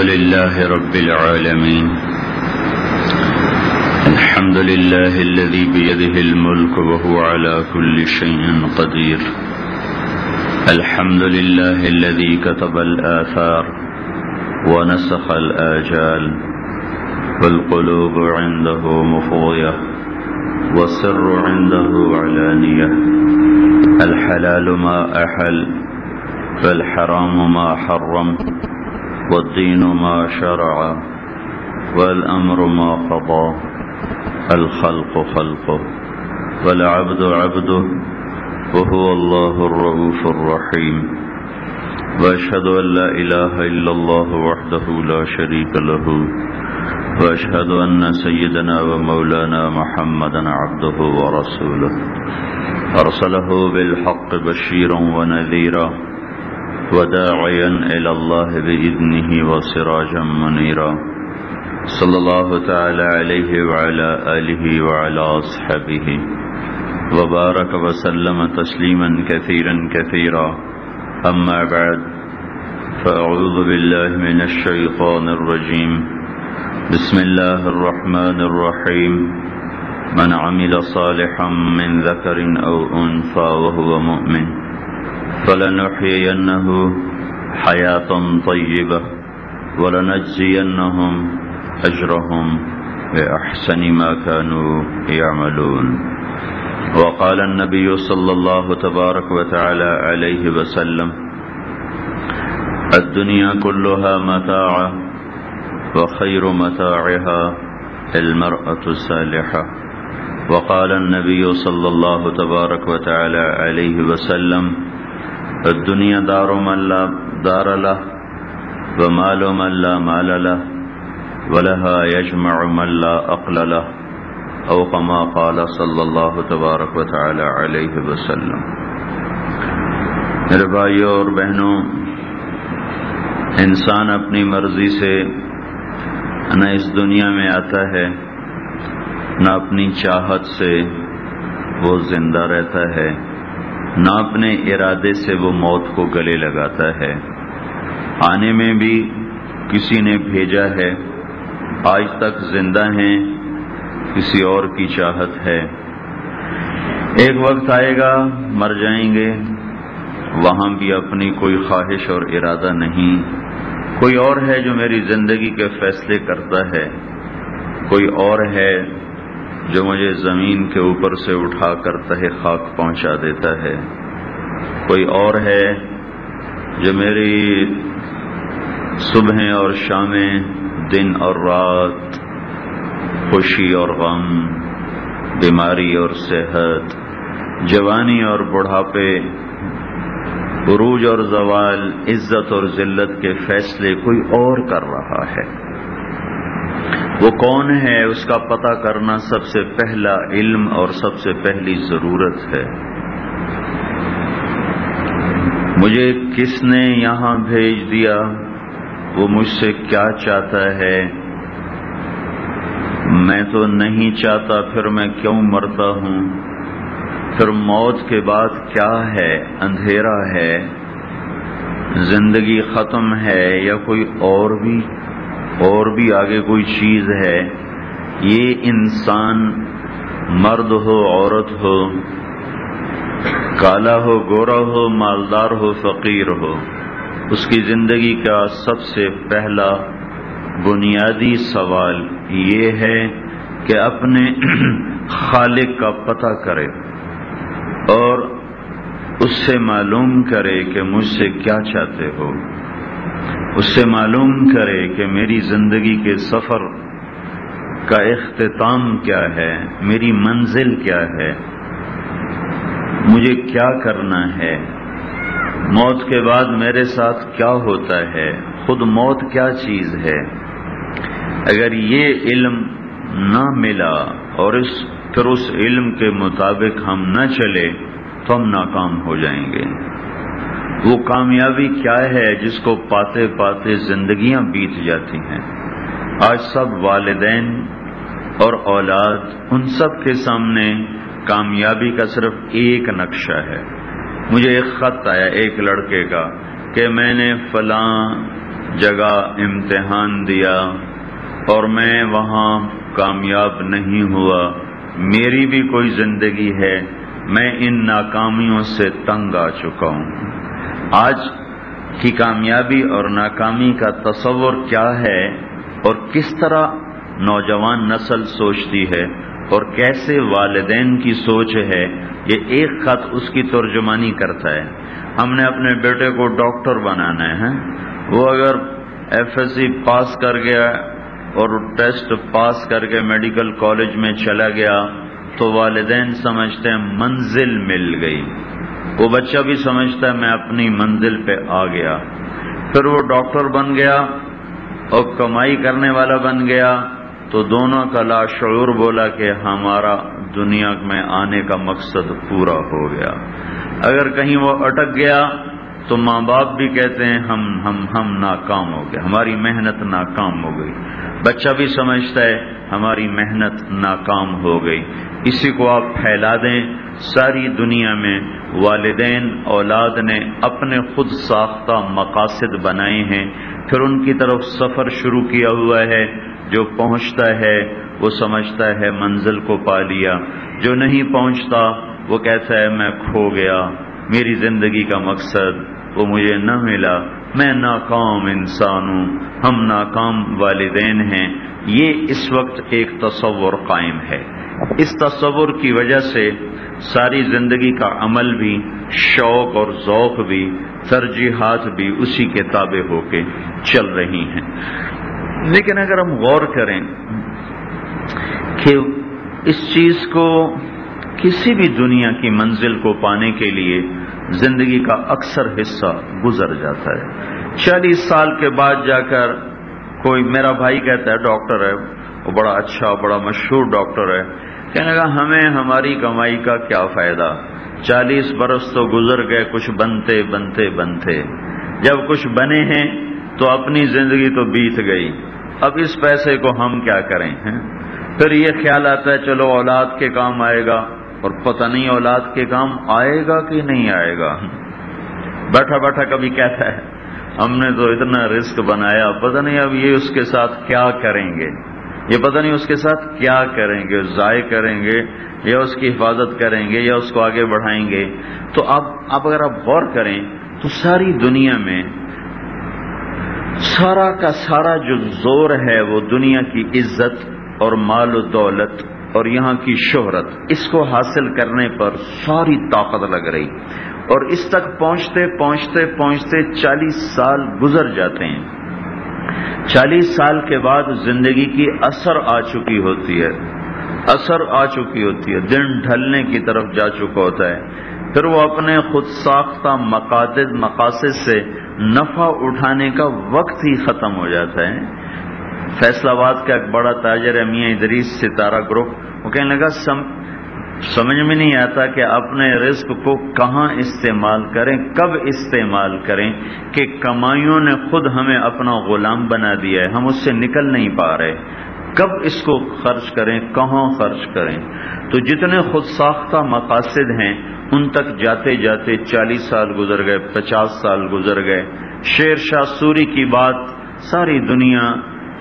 لله رب العالمين. الحمد لله الذي بيده الملك وهو على كل شيء قدير. الحمد لله الذي كتب الآثار ونسخ الآجال والقلوب عنده مفوية والسر عنده علانية. الحلال ما أحل فالحرام ما حرم. والدين ما شرع والأمر ما قضى الخلق خلقه والعبد عبده وهو الله الرؤوف الرحيم وأشهد أن لا إله إلا الله وحده لا شريك له وأشهد أن سيدنا ومولانا محمدا عبده ورسوله أرسله بالحق بشيرا ونذيرا وداعيا إلى الله بإذنه وسراجا منيرا. صلى الله تعالى عليه وعلى آله وعلى أصحابه. وبارك وسلم تسليما كثيرا كثيرا. أما بعد فأعوذ بالله من الشيطان الرجيم. بسم الله الرحمن الرحيم. من عمل صالحا من ذكر أو أنثى وهو مؤمن فلنحيينه حياة طيبة ولنجزينهم أجرهم بأحسن ما كانوا يعملون. وقال النبي صلى الله تبارك وتعالى عليه وسلم الدنيا كلها متاعة وخير متاعها المرأة الصالحة. وقال النبي صلى الله تبارك وتعالى عليه وسلم الدنيا دار من لا دار له ومال من لا مال له ولها يجمع من لا أقل له او كما قال صلی اللہ تبارک و تعالی علیہ وسلم میرے بھائیوں اور بہنوں، انسان اپنی مرضی سے نہ اس دنیا میں آتا ہے، نہ اپنی چاہت سے وہ زندہ رہتا ہے۔ نہ اپنے ارادے سے وہ موت کو گلے لگاتا ہے۔ آنے میں بھی کسی نے بھیجا ہے۔ آج تک زندہ ہیں، کسی اور کی چاہت ہے۔ ایک وقت آئے گا، مر جائیں گے۔ وہاں بھی اپنی کوئی خواہش اور ارادہ نہیں۔ کوئی اور ہے جو میری زندگی کے فیصلے کرتا ہے۔ کوئی اور ہے جو مجھے زمین کے اوپر سے اٹھا کر تہ خاک پہنچا دیتا ہے۔ کوئی اور ہے جو میری صبح اور شامیں دن اور رات، خوشی اور غم، بیماری اور صحت، جوانی اور بڑھاپے، عروج اور زوال، عزت اور ذلت کے فیصلے کوئی اور کر رہا ہے۔ وہ کون ہے اس کا پتہ کرنا سب سے پہلا علم اور سب سے پہلی ضرورت ہے۔ مجھے کس نے یہاں بھیج دیا؟ وہ مجھ سے کیا چاہتا ہے؟ میں تو نہیں چاہتا پھر میں کیوں مرتا ہوں؟ پھر موت کے بعد کیا ہے؟ اندھیرا ہے؟ زندگی ختم ہے یا کوئی اور بھی؟ اور بھی آگے کوئی چیز ہے، یہ انسان مرد ہو، عورت ہو، کالا ہو، گورا ہو، مالدار ہو، فقیر ہو، اس کی زندگی کا سب سے پہلا بنیادی سوال یہ ہے کہ اپنے خالق کا پتہ کرے اور اس سے معلوم کرے کہ مجھ سے کیا چاہتے ہو۔ اس سے معلوم کرے کہ میری زندگی کے سفر کا اختتام کیا ہے، میری منزل کیا ہے، مجھے کیا کرنا ہے، موت کے بعد میرے ساتھ کیا ہوتا ہے، خود موت کیا چیز ہے؟ اگر یہ علم نہ ملا اور اس پھر اس علم کے مطابق ہم نہ چلے تو ہم ناکام ہو جائیں گے۔ وہ کامیابی کیا ہے جس کو پاتے پاتے زندگیاں بیت جاتی ہیں؟ آج سب والدین اور اولاد ان سب کے سامنے کامیابی کا صرف ایک نقشہ ہے۔ مجھے ایک خط آیا ایک لڑکے کا کہ میں نے فلاں جگہ امتحان دیا اور میں وہاں کامیاب نہیں ہوا۔ میری بھی کوئی زندگی ہے، میں ان ناکامیوں سے تنگ آ چکا ہوں۔ آج کی کامیابی اور ناکامی کا تصور کیا ہے اور کس طرح نوجوان نسل سوچتی ہے اور کیسے والدین کی سوچ ہے، یہ ایک خط اس کی ترجمانی کرتا ہے۔ ہم نے اپنے بیٹے کو ڈاکٹر بنانا ہے ہاں؟ وہ اگر ایف ایس سی پاس کر گیا اور ٹیسٹ پاس کر کے میڈیکل کالج میں چلا گیا تو والدین سمجھتے ہیں منزل مل گئی۔ وہ بچہ بھی سمجھتا ہے میں اپنی منزل پہ آ گیا۔ پھر وہ ڈاکٹر بن گیا اور کمائی کرنے والا بن گیا۔ تو دونوں کا لاشعور بولا کہ ہمارا دنیا میں آنے کا مقصد پورا ہو گیا۔ اگر کہیں وہ اٹک گیا تو ماں باپ بھی کہتے ہیں ہم ہم ہم ناکام ہو گئے، ہماری محنت ناکام ہو گئی۔ بچہ بھی سمجھتا ہے ہماری محنت ناکام ہو گئی۔ اسی کو آپ پھیلا دیں۔ ساری دنیا میں والدین، اولاد نے اپنے خود ساختہ مقاصد بنائے ہیں۔ پھر ان کی طرف سفر شروع کیا ہوا ہے۔ جو پہنچتا ہے، وہ سمجھتا ہے منزل کو پا لیا۔ جو نہیں پہنچتا، وہ کہتا ہے میں کھو گیا۔ میری زندگی کا مقصد وہ مجھے نہ ملا۔ میں ناکام انسان ہوں۔ ہم ناکام والدین ہیں۔ یہ اس وقت ایک تصور قائم ہے۔ اس تصور کی وجہ سے ساری زندگی کا عمل بھی، شوق اور ذوق بھی، ترجیحات بھی اسی کے تابع ہو کے چل رہی ہیں۔ لیکن اگر ہم غور کریں کہ اس چیز کو کسی بھی دنیا کی منزل کو پانے کے لیے زندگی کا اکثر حصہ گزر جاتا ہے۔ چالیس سال کے بعد جا کر کوئی میرا بھائی کہتا ہے، ڈاکٹر ہے، وہ بڑا اچھا بڑا مشہور ڈاکٹر ہے۔ کہنے کا ہمیں ہماری کمائی کا کیا فائدہ؟ چالیس برس تو گزر گئے، کچھ بنتے بنتے بنتے۔ جب کچھ بنے ہیں تو اپنی زندگی تو بیت گئی۔ اب اس پیسے کو ہم کیا کریں پھر یہ خیال آتا ہے، چلو اولاد کے کام آئے گا۔ اور پتہ نہیں اولاد کے کام آئے گا کہ نہیں آئے گا۔ بیٹھا بیٹھا کبھی کہتا ہے، ہم نے تو اتنا رسک بنایا، پتہ نہیں اب یہ اس کے ساتھ کیا کریں گے۔ یہ پتہ نہیں اس کے ساتھ کیا کریں گے، ضائع کریں گے یا اس کی حفاظت کریں گے یا اس کو آگے بڑھائیں گے۔ تو اب اب اگر آپ غور کریں تو ساری دنیا میں سارا کا سارا جو زور ہے وہ دنیا کی عزت اور مال و دولت اور یہاں کی شہرت، اس کو حاصل کرنے پر ساری طاقت لگ رہی۔ اور اس تک پہنچتے پہنچتے پہنچتے چالیس سال گزر جاتے ہیں۔ چالیس سال کے بعد زندگی کی اثر آ چکی ہوتی ہے۔ اثر آ چکی ہوتی ہے۔ دن ڈھلنے کی طرف جا چکا ہوتا ہے۔ پھر وہ اپنے خود ساختہ مقاصد مقاصد سے نفع اٹھانے کا وقت ہی ختم ہو جاتا ہے۔ فیصلہ آباد کا ایک بڑا تاجر ہے میاں ادریس ستارہ گروپ وہ کہنے لگا، سم، سمجھ میں نہیں آتا کہ اپنے رزق کو کہاں استعمال کریں، کب استعمال کریں کہ کمائیوں نے خود ہمیں اپنا غلام بنا دیا ہے، ہم اس سے نکل نہیں پا رہے۔ کب اس کو خرچ کریں، کہاں خرچ کریں؟ تو جتنے خود ساختہ مقاصد ہیں، ان تک جاتے جاتے چالیس سال گزر گئے، پچاس سال گزر گئے۔ شیر شاہ سوری کی بات، ساری دنیا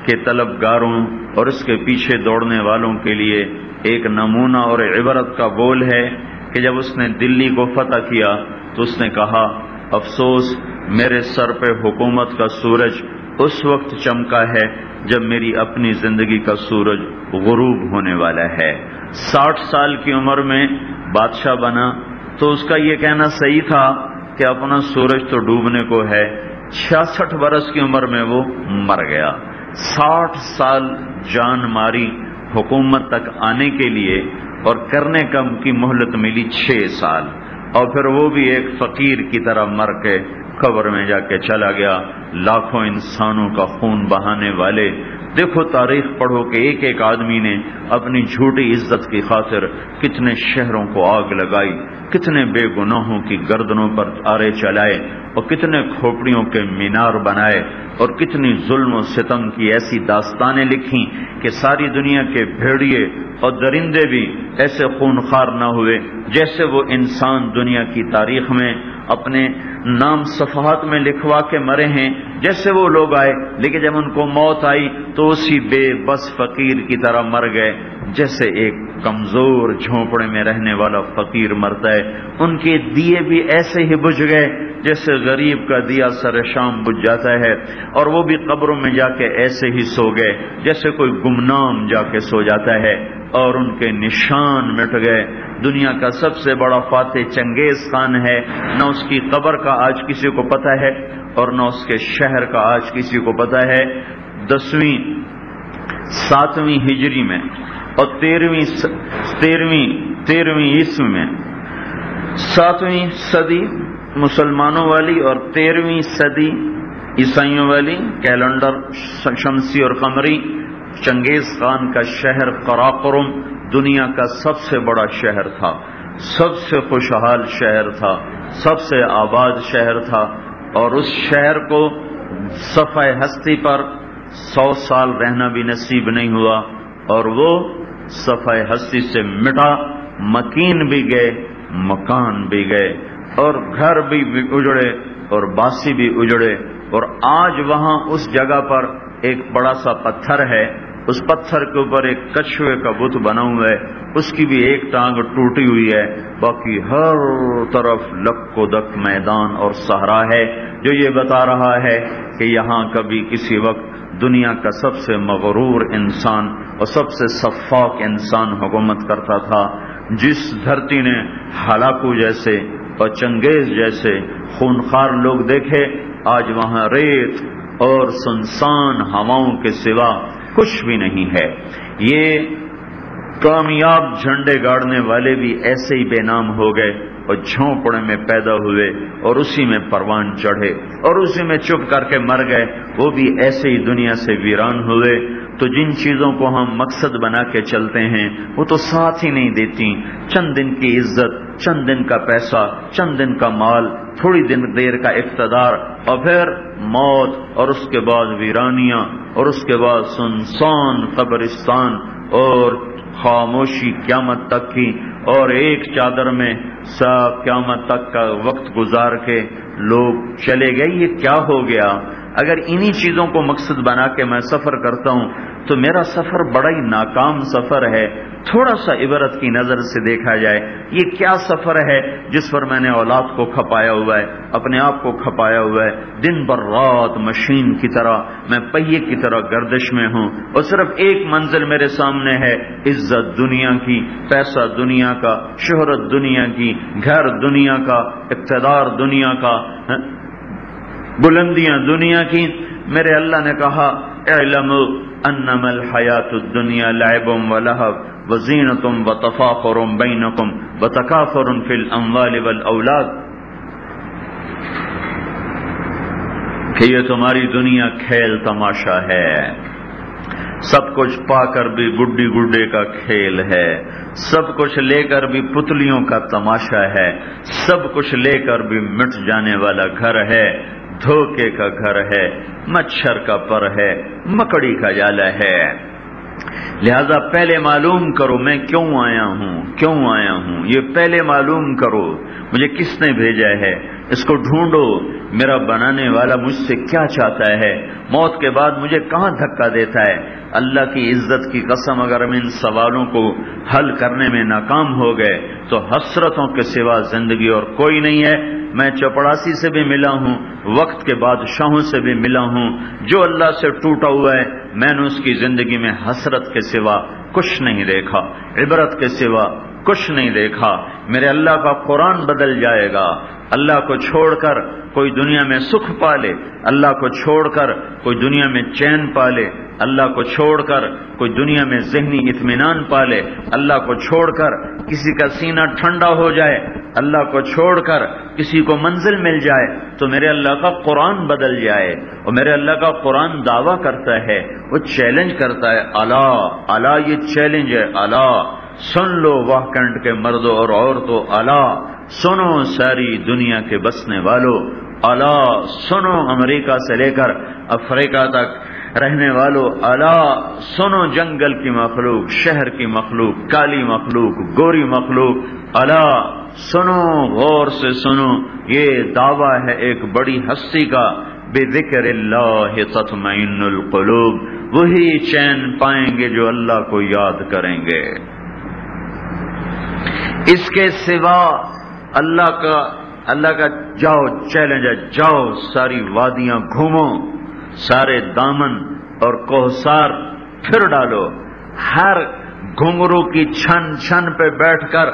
کے طلبگاروں اور اس کے پیچھے دوڑنے والوں کے لیے ایک نمونہ اور عبرت کا بول ہے کہ جب اس نے دلی کو فتح کیا تو اس نے کہا، افسوس، میرے سر پہ حکومت کا سورج اس وقت چمکا ہے جب میری اپنی زندگی کا سورج غروب ہونے والا ہے۔ ساٹھ سال کی عمر میں بادشاہ بنا تو اس کا یہ کہنا صحیح تھا کہ اپنا سورج تو ڈوبنے کو ہے، چھیاسٹھ برس کی عمر میں وہ مر گیا۔ ساٹھ سال جان ماری حکومت تک آنے کے لیے اور کرنے کم کی مہلت ملی چھ سال۔ اور پھر وہ بھی ایک فقیر کی طرح مر کے قبر میں جا کے چلا گیا۔ لاکھوں انسانوں کا خون بہانے والے دیکھو تاریخ پڑھو کہ ایک ایک آدمی نے اپنی جھوٹی عزت کی خاطر کتنے شہروں کو آگ لگائی، کتنے بے گناہوں کی گردنوں پر آرے چلائے اور کتنے کھوپڑیوں کے مینار بنائے اور کتنی ظلم و ستم کی ایسی داستانیں لکھی کہ ساری دنیا کے بھیڑیے اور درندے بھی ایسے خونخوار نہ ہوئے جیسے وہ انسان دنیا کی تاریخ میں اپنے نام صفحات میں لکھوا کے مرے ہیں۔ جیسے وہ لوگ آئے، لیکن جب ان کو موت آئی تو اسی بے بس فقیر کی طرح مر گئے، جیسے ایک کمزور جھونپڑے میں رہنے والا فقیر مرتا ہے۔ ان کے دیے بھی ایسے ہی بجھ گئے جیسے غریب کا دیا سر شام بجھ جاتا ہے اور وہ بھی قبروں میں جا کے ایسے ہی سو گئے جیسے کوئی گمنام جا کے سو جاتا ہے اور ان کے نشان مٹ گئے۔ دنیا کا سب سے بڑا فاتح چنگیز خان ہے۔ نہ اس کی قبر کا آج کسی کو پتا ہے اور نہ اس کے شہر کا آج کسی کو پتا ہے۔ دسویں، ساتویں ہجری میں اور تیرہویں تیرہویں تیرہویں عیسوی میں ساتویں صدی مسلمانوں والی اور تیرہویں صدی عیسائیوں والی، کیلنڈر شمسی اور قمری، چنگیز خان کا شہر قراقرم دنیا کا سب سے بڑا شہر تھا، سب سے خوشحال شہر تھا، سب سے آباد شہر تھا اور اس شہر کو صفحہ ہستی پر سو سال رہنا بھی نصیب نہیں ہوا اور وہ صفحہ ہستی سے مٹا، مکین بھی گئے، مکان بھی گئے، اور گھر بھی اجڑے، اور باسی بھی اجڑے، اور آج وہاں اس جگہ پر ایک بڑا سا پتھر ہے۔ اس پتھر کے اوپر ایک کچھوے کا بت بنا ہوا ہے۔ اس کی بھی ایک ٹانگ ٹوٹی ہوئی ہے۔ باقی ہر طرف لک و دک میدان اور سہارا ہے۔ جو یہ بتا رہا ہے کہ یہاں کبھی کسی وقت دنیا کا سب سے مغرور انسان اور سب سے صفاق انسان حکومت کرتا تھا۔ جس دھرتی نے ہلاکو جیسے اور چنگیز جیسے خونخار لوگ دیکھے، آج وہاں ریت اور سنسان ہواؤں کے سوا کچھ بھی نہیں ہے۔ یہ کامیاب جھنڈے گاڑنے والے بھی ایسے ہی بے نام ہو گئے۔ اور جھونپڑے میں پیدا ہوئے اور اسی میں پروان چڑھے اور اسی میں چپ کر کے مر گئے، وہ بھی ایسے ہی دنیا سے ویران ہوئے۔ تو جن چیزوں کو ہم مقصد بنا کے چلتے ہیں، وہ تو ساتھ ہی نہیں دیتی۔ چند دن کی عزت، چند دن کا پیسہ، چند دن کا مال، تھوڑی دن دیر کا اقتدار، اور پھر موت اور اس کے بعد ویرانیاں اور اس کے بعد سنسان قبرستان اور خاموشی قیامت تک کی۔ اور ایک چادر میں سب قیامت تک کا وقت گزار کے لوگ چلے گئے، یہ کیا ہو گیا؟ اگر انہی چیزوں کو مقصد بنا کے میں سفر کرتا ہوں، تو میرا سفر بڑا ہی ناکام سفر ہے۔ تھوڑا سا عبرت کی نظر سے دیکھا جائے، یہ کیا سفر ہے جس پر میں نے اولاد کو کھپایا ہوا ہے، اپنے آپ کو کھپایا ہوا ہے۔ دن بر رات مشین کی طرح میں پہیے کی طرح گردش میں ہوں اور صرف ایک منزل میرے سامنے ہے، عزت دنیا کی، پیسہ دنیا کا، شہرت دنیا کی، گھر دنیا کا، اقتدار دنیا کا۔ بلندیاں دنیا کی۔ میرے اللہ نے کہا، اعلم انما الحیات الدنیا لعب و لہب و زینتم و تفاخر بینکم و تکافر فی الاموال والاولاد۔ کہ یہ تمہاری دنیا کھیل تماشا ہے۔ سب کچھ پا کر بھی بڈی گڈے کا کھیل ہے۔ سب کچھ لے کر بھی پتلیوں کا تماشا ہے۔ سب کچھ لے کر بھی مٹ جانے والا گھر ہے۔ دھوکے کا گھر ہے، مچھر کا پر ہے، مکڑی کا جالا ہے۔ لہذا پہلے معلوم کرو میں کیوں آیا ہوں، کیوں آیا ہوں؟ یہ پہلے معلوم کرو، مجھے کس نے بھیجا ہے؟ اس کو ڈھونڈو، میرا بنانے والا مجھ سے کیا چاہتا ہے؟ موت کے بعد مجھے کہاں دھکا دیتا ہے؟ اللہ کی عزت کی قسم اگر ہم ان سوالوں کو حل کرنے میں ناکام ہو گئے، تو حسرتوں کے سوا زندگی اور کوئی نہیں ہے۔ میں چپڑاسی سے بھی ملا ہوں، وقت کے بادشاہوں سے بھی ملا ہوں۔ جو اللہ سے ٹوٹا ہوا ہے، میں نے اس کی زندگی میں حسرت کے سوا کچھ نہیں دیکھا۔ عبرت کے سوا کچھ نہیں دیکھا۔ میرے اللہ کا قرآن بدل جائے گا۔ اللہ کو چھوڑ کر کوئی دنیا میں سکھ پالے۔ اللہ کو چھوڑ کر کوئی دنیا میں چین پالے۔ اللہ کو چھوڑ کر کوئی دنیا میں ذہنی اطمینان پالے۔ اللہ کو چھوڑ کر کسی کا سینہ ٹھنڈا ہو جائے۔ اللہ کو چھوڑ کر کسی کو منزل مل جائے۔ تو میرے اللہ کا قرآن بدل جائے۔ اور میرے اللہ کا قرآن دعویٰ کرتا ہے۔ وہ چیلنج کرتا ہے۔ اللہ اللہ یہ چیلنج ہے۔ اللہ سن لو وہ کنٹ کے مردوں اور عورتوں اللہ سنو ساری دنیا کے بسنے والوں اللہ سنو امریکہ سے لے کر افریقہ تک رہنے والوں اللہ سنو جنگل کی مخلوق، شہر کی مخلوق، کالی مخلوق، گوری مخلوق اللہ سنو، غور سے سنو، یہ دعویٰ ہے ایک بڑی ہستی کا بے ذکر اللہ تطمئن القلوب، وہی چین پائیں گے جو اللہ کو یاد کریں گے۔ اس کے سوا اللہ کا اللہ کا جاؤ چیلنج ہے، جاؤ ساری وادیاں گھومو، سارے دامن اور کوہسار پھر ڈالو۔ ہر گھنگرو کی چھن چھن پہ بیٹھ کر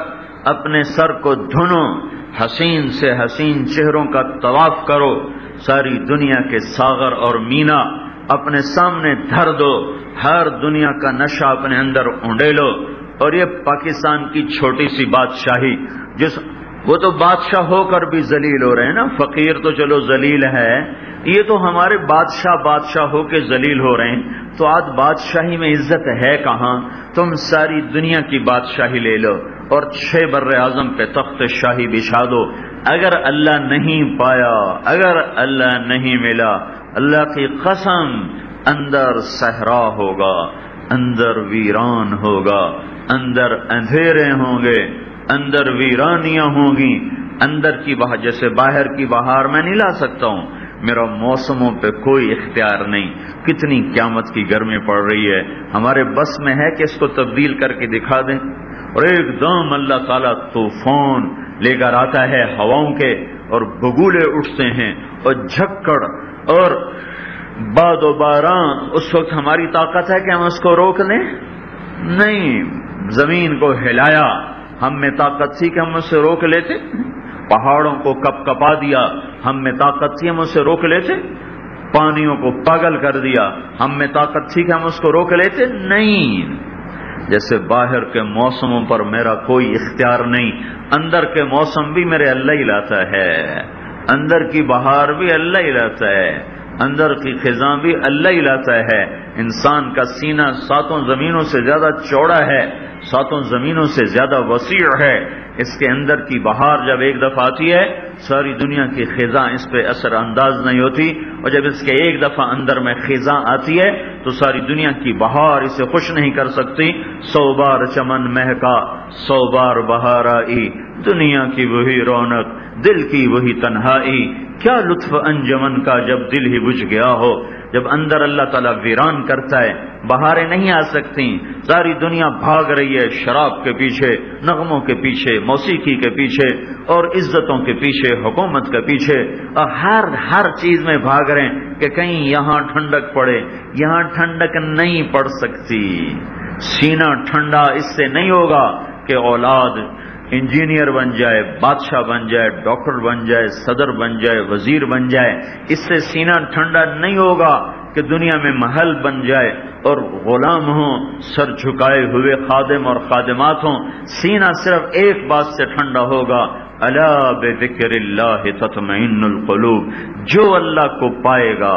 اپنے سر کو دھنو، حسین سے حسین چہروں کا طواف کرو۔ ساری دنیا کے ساغر اور مینا اپنے سامنے دھر دو۔ ہر دنیا کا نشہ اپنے اندر اونڈے لو اور یہ پاکستان کی چھوٹی سی بادشاہی، جس وہ تو بادشاہ ہو کر بھی ذلیل ہو رہے ہیں نا، فقیر تو چلو ذلیل ہے، یہ تو ہمارے بادشاہ بادشاہ ہو کے ذلیل ہو رہے ہیں۔ تو آج بادشاہی میں عزت ہے کہاں؟ تم ساری دنیا کی بادشاہی لے لو اور چھ بر اعظم پہ تخت شاہی بچھا دو۔ اگر اللہ نہیں پایا، اگر اللہ نہیں ملا، اللہ کی قسم اندر صحرا ہوگا، اندر ویران ہوگا۔ اندر اندھیرے ہوں گے، اندر ویرانیاں ہوں گی، اندر کی بہار جیسے باہر کی بہار میں نہیں لا سکتا ہوں۔ میرا موسموں پہ کوئی اختیار نہیں۔ کتنی قیامت کی گرمی پڑ رہی ہے۔ ہمارے بس میں ہے کہ اس کو تبدیل کر کے دکھا دیں۔ اور ایک دم اللہ تعالیٰ طوفان لے کر آتا ہے ہواؤں کے اور بگولے اٹھتے ہیں اور جھکڑ اور باد و بارہ اس وقت ہماری طاقت ہے کہ ہم اس کو روک لیں نہیں۔ زمین کو ہلایا۔ ہم میں طاقت تھی کہ ہم اسے روک لیتے۔ پہاڑوں کو کپ کپا دیا۔ ہم میں طاقت تھی ہم اسے روک لیتے۔ پانیوں کو پاگل کر دیا۔ ہم میں طاقت تھی کہ ہم اس کو روک لیتے۔ نہیں۔ جیسے باہر کے موسموں پر میرا کوئی اختیار نہیں، اندر کے موسم بھی میرے اللہ ہی لاتا ہے۔ اندر کی بہار بھی اللہ ہی لاتا ہے۔ اندر کی خزاں بھی اللہ ہی لاتا ہے۔ انسان کا سینہ ساتوں زمینوں سے زیادہ چوڑا ہے، ساتوں زمینوں سے زیادہ وسیع ہے۔ اس کے اندر کی بہار جب ایک دفعہ آتی ہے، ساری دنیا کی خزاں اس پہ اثر انداز نہیں ہوتی۔ اور جب اس کے ایک دفعہ اندر میں خزاں آتی ہے، تو ساری دنیا کی بہار اسے خوش نہیں کر سکتی۔ سو بار چمن مہکا، سو بار بہار آئی۔ دنیا کی وہی رونق دل کی وہی تنہائی، کیا لطف انجمن کا جب دل ہی بجھ گیا ہو؟ جب اندر اللہ تعالیٰ ویران کرتا ہے، بہاریں نہیں آ سکتی ساری دنیا بھاگ رہی ہے شراب کے پیچھے، نغموں کے پیچھے، موسیقی کے پیچھے، اور عزتوں کے پیچھے، حکومت کے پیچھے۔ اور ہر ہر چیز میں بھاگ رہے ہیں کہ کہیں یہاں ٹھنڈک پڑے، یہاں ٹھنڈک نہیں پڑ سکتی۔ سینہ ٹھنڈا اس سے نہیں ہوگا کہ اولاد انجینئر بن جائے، بادشاہ بن جائے، ڈاکٹر بن جائے، صدر بن جائے، وزیر بن جائے، اس سے سینہ ٹھنڈا نہیں ہوگا کہ دنیا میں محل بن جائے اور غلام ہوں، سر جھکائے ہوئے خادم اور خادمات ہوں۔ سینہ صرف ایک بات سے ٹھنڈا ہوگا اللہ بے فکر اللہ تطمئن القلوب، جو اللہ کو پائے گا۔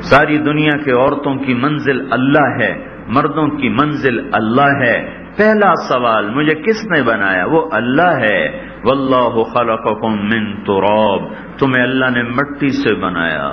ساری دنیا کے عورتوں کی منزل اللہ ہے، مردوں کی منزل اللہ ہے۔ پہلا سوال مجھے کس نے بنایا؟ وہ اللہ ہے۔ واللہ خلقکم من تراب۔ تمہیں اللہ نے مٹی سے بنایا۔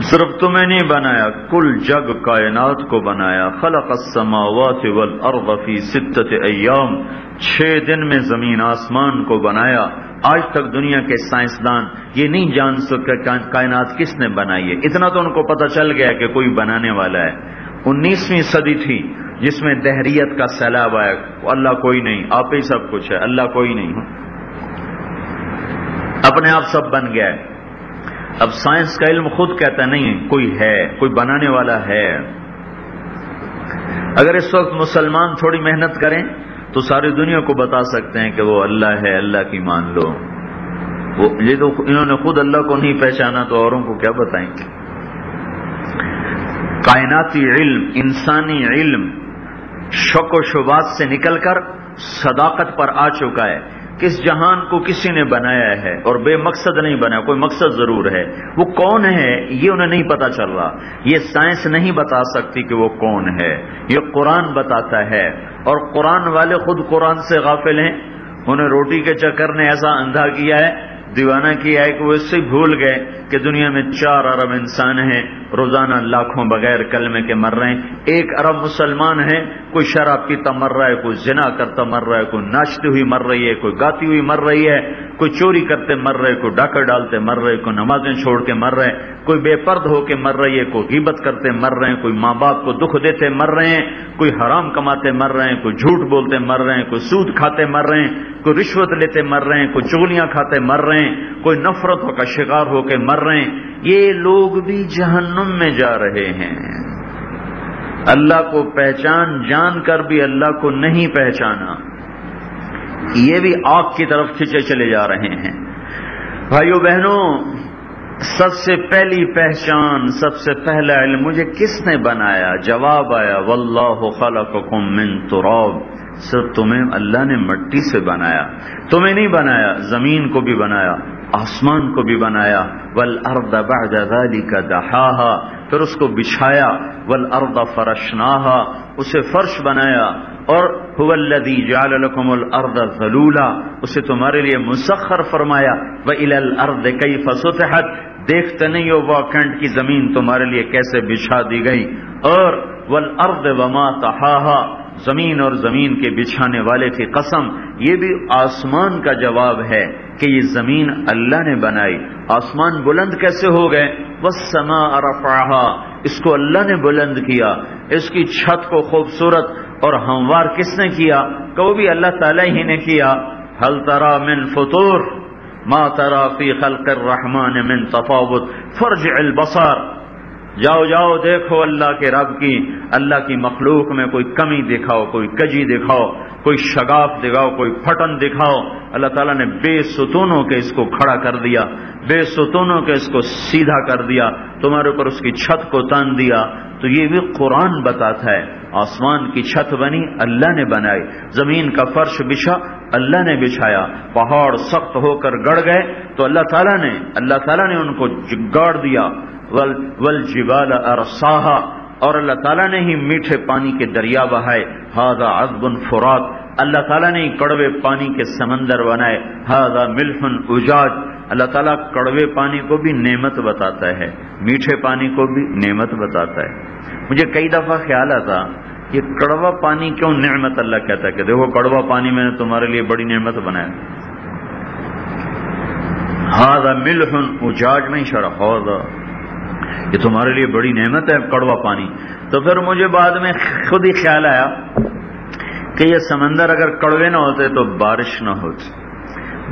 صرف تمہیں نہیں بنایا، کل جگ کائنات کو بنایا۔ خلق السماوات والارض فی ستت ایام چھ دن میں زمین آسمان کو بنایا۔ آج تک دنیا کے سائنسدان یہ نہیں جان سکے کائنات کس نے بنائی ہے۔ اتنا تو ان کو پتہ چل گیا کہ کوئی بنانے والا ہے۔ انیسویں صدی تھی۔ جس میں دہریت کا سیلاب آیا اللہ کوئی نہیں، آپ ہی سب کچھ ہے، اللہ کوئی نہیں۔ اپنے آپ سب بن گیا ہے۔ اب سائنس کا علم خود کہتا نہیں، کوئی ہے، کوئی بنانے والا ہے۔ اگر اس وقت مسلمان تھوڑی محنت کریں، تو ساری دنیا کو بتا سکتے ہیں کہ وہ اللہ ہے، اللہ کی مان لو۔ وہ، یہ تو انہوں نے خود اللہ کو نہیں پہچانا، تو اوروں کو کیا بتائیں؟ گے کائناتی علم، انسانی علم۔ شک و شبات سے نکل کر صداقت پر آ چکا ہے۔ کس جہان کو کسی نے بنایا ہے اور بے مقصد نہیں بنایا کوئی مقصد ضرور ہے۔ وہ کون ہے؟ یہ انہیں نہیں پتا چل رہا۔ یہ سائنس نہیں بتا سکتی کہ وہ کون ہے۔ یہ قرآن بتاتا ہے۔ اور قرآن والے خود قرآن سے غافل ہیں۔ انہیں روٹی کے چکر نے ایسا اندھا کیا ہے، دیوانہ کیا ہے کہ وہ اس سے بھول گئے کہ دنیا میں چار ارب انسان ہیں۔ روزانہ لاکھوں بغیر کلمے کے مر رہے ہیں ایک ارب مسلمان ہے کوئی شراب پیتا مر رہا ہے کوئی زنا کرتا مر رہا ہے کوئی ناچتی ہوئی مر رہی ہے کوئی گاتی ہوئی مر رہی ہے کوئی چوری کرتے مر رہے کوئی ڈاکر ڈالتے مر رہے کوئی نمازیں چھوڑ کے مر رہے کوئی بے پرد ہو کے مر رہی ہے کوئی غیبت کرتے مر رہے ہیں کوئی ماں باپ کو دکھ دیتے مر رہے ہیں کوئی حرام کماتے مر رہے ہیں کوئی جھوٹ بولتے مر رہے ہیں کوئی سود کھاتے مر رہے ہیں کوئی رشوت لیتے مر رہے ہیں کوئی چگلیاں کھاتے مر رہے ہیں کوئی نفرتوں کا شکار ہو کے مر رہے ہیں یہ لوگ بھی جہنم میں جا رہے ہیں۔ اللہ کو پہچان، جان کر بھی اللہ کو نہیں پہچانا۔ یہ بھی آگ کی طرف کھچے چلے جا رہے ہیں۔ بھائیو بہنوں، سب سے پہلی پہچان، سب سے پہلا علم مجھے کس نے بنایا؟ جواب آیا، واللہ خلقکم من تراب سر تمہیں اللہ نے مٹی سے بنایا۔ تمہیں نہیں بنایا، زمین کو بھی بنایا۔ آسمان کو بھی بنایا ول ارد بہدی کا دہا پھر اس کو بچھایا ول ارد فرشنا اسے فرش بنایا، اور جال القم الرد ضلولا اسے تمہارے لیے مسخر فرمایا وہ الرد کئی فسوتحت دیکھتے نہیں ہو وہ کی زمین تمہارے لیے کیسے بچھا دی گئی، اور ول ارد وما تہا زمین اور زمین کے بچھانے والے کی قسم، یہ بھی آسمان کا جواب ہے۔ کہ یہ زمین اللہ نے بنائی۔ آسمان بلند کیسے ہو گئے؟ وہ سما اس کو اللہ نے بلند کیا۔ اس کی چھت کو خوبصورت اور ہموار کس نے کیا؟ کہ وہ بھی اللہ تعالی ہی نے کیا۔ حل ترا من فطور ما ترا فی خلق الرحمن من تفاوت؟ فرج البصر جاؤ جاؤ، دیکھو اللہ کے رب کی۔ اللہ کی مخلوق میں کوئی کمی دکھاؤ، کوئی کجی دکھاؤ۔ کوئی شگاف دکھاؤ، کوئی پھٹن دکھاؤ، اللہ تعالیٰ نے بے ستونوں کے اس کو کھڑا کر دیا، بے ستونوں کے اس کو سیدھا کر دیا، تمہارے اوپر اس کی چھت کو تان دیا۔ تو یہ بھی قرآن بتاتا ہے، آسمان کی چھت بنی، اللہ نے بنائی۔ زمین کا فرش بچھا، اللہ نے بچھایا۔ پہاڑ سخت ہو کر گڑ گئے، تو اللہ تعالیٰ نے، اللہ تعالیٰ نے ان کو گاڑ دیا۔ ول جبال ارساہا اور اللہ تعالیٰ نے ہی میٹھے پانی کے دریا بہائے۔ ہاضا ازبن فرات۔ اللہ تعالیٰ نے ہی کڑوے پانی کے سمندر بنائے۔ ہاضا ملفن اجاج۔ اللہ تعالیٰ کڑوے پانی کو بھی نعمت بتاتا ہے۔ میٹھے پانی کو بھی نعمت بتاتا ہے۔ مجھے کئی دفعہ خیال آتا یہ کڑوا پانی کیوں نعمت اللہ کہتا ہے کہ دیکھو کڑوا پانی میں نے تمہارے لیے بڑی نعمت بنایا۔ ہاضا ملفن اجاج نہیں شرح یہ تمہارے لیے بڑی نعمت ہے، کڑوا پانی۔ تو پھر مجھے بعد میں خود ہی خیال آیا کہ یہ سمندر اگر کڑوے نہ ہوتے تو بارش نہ ہوتی۔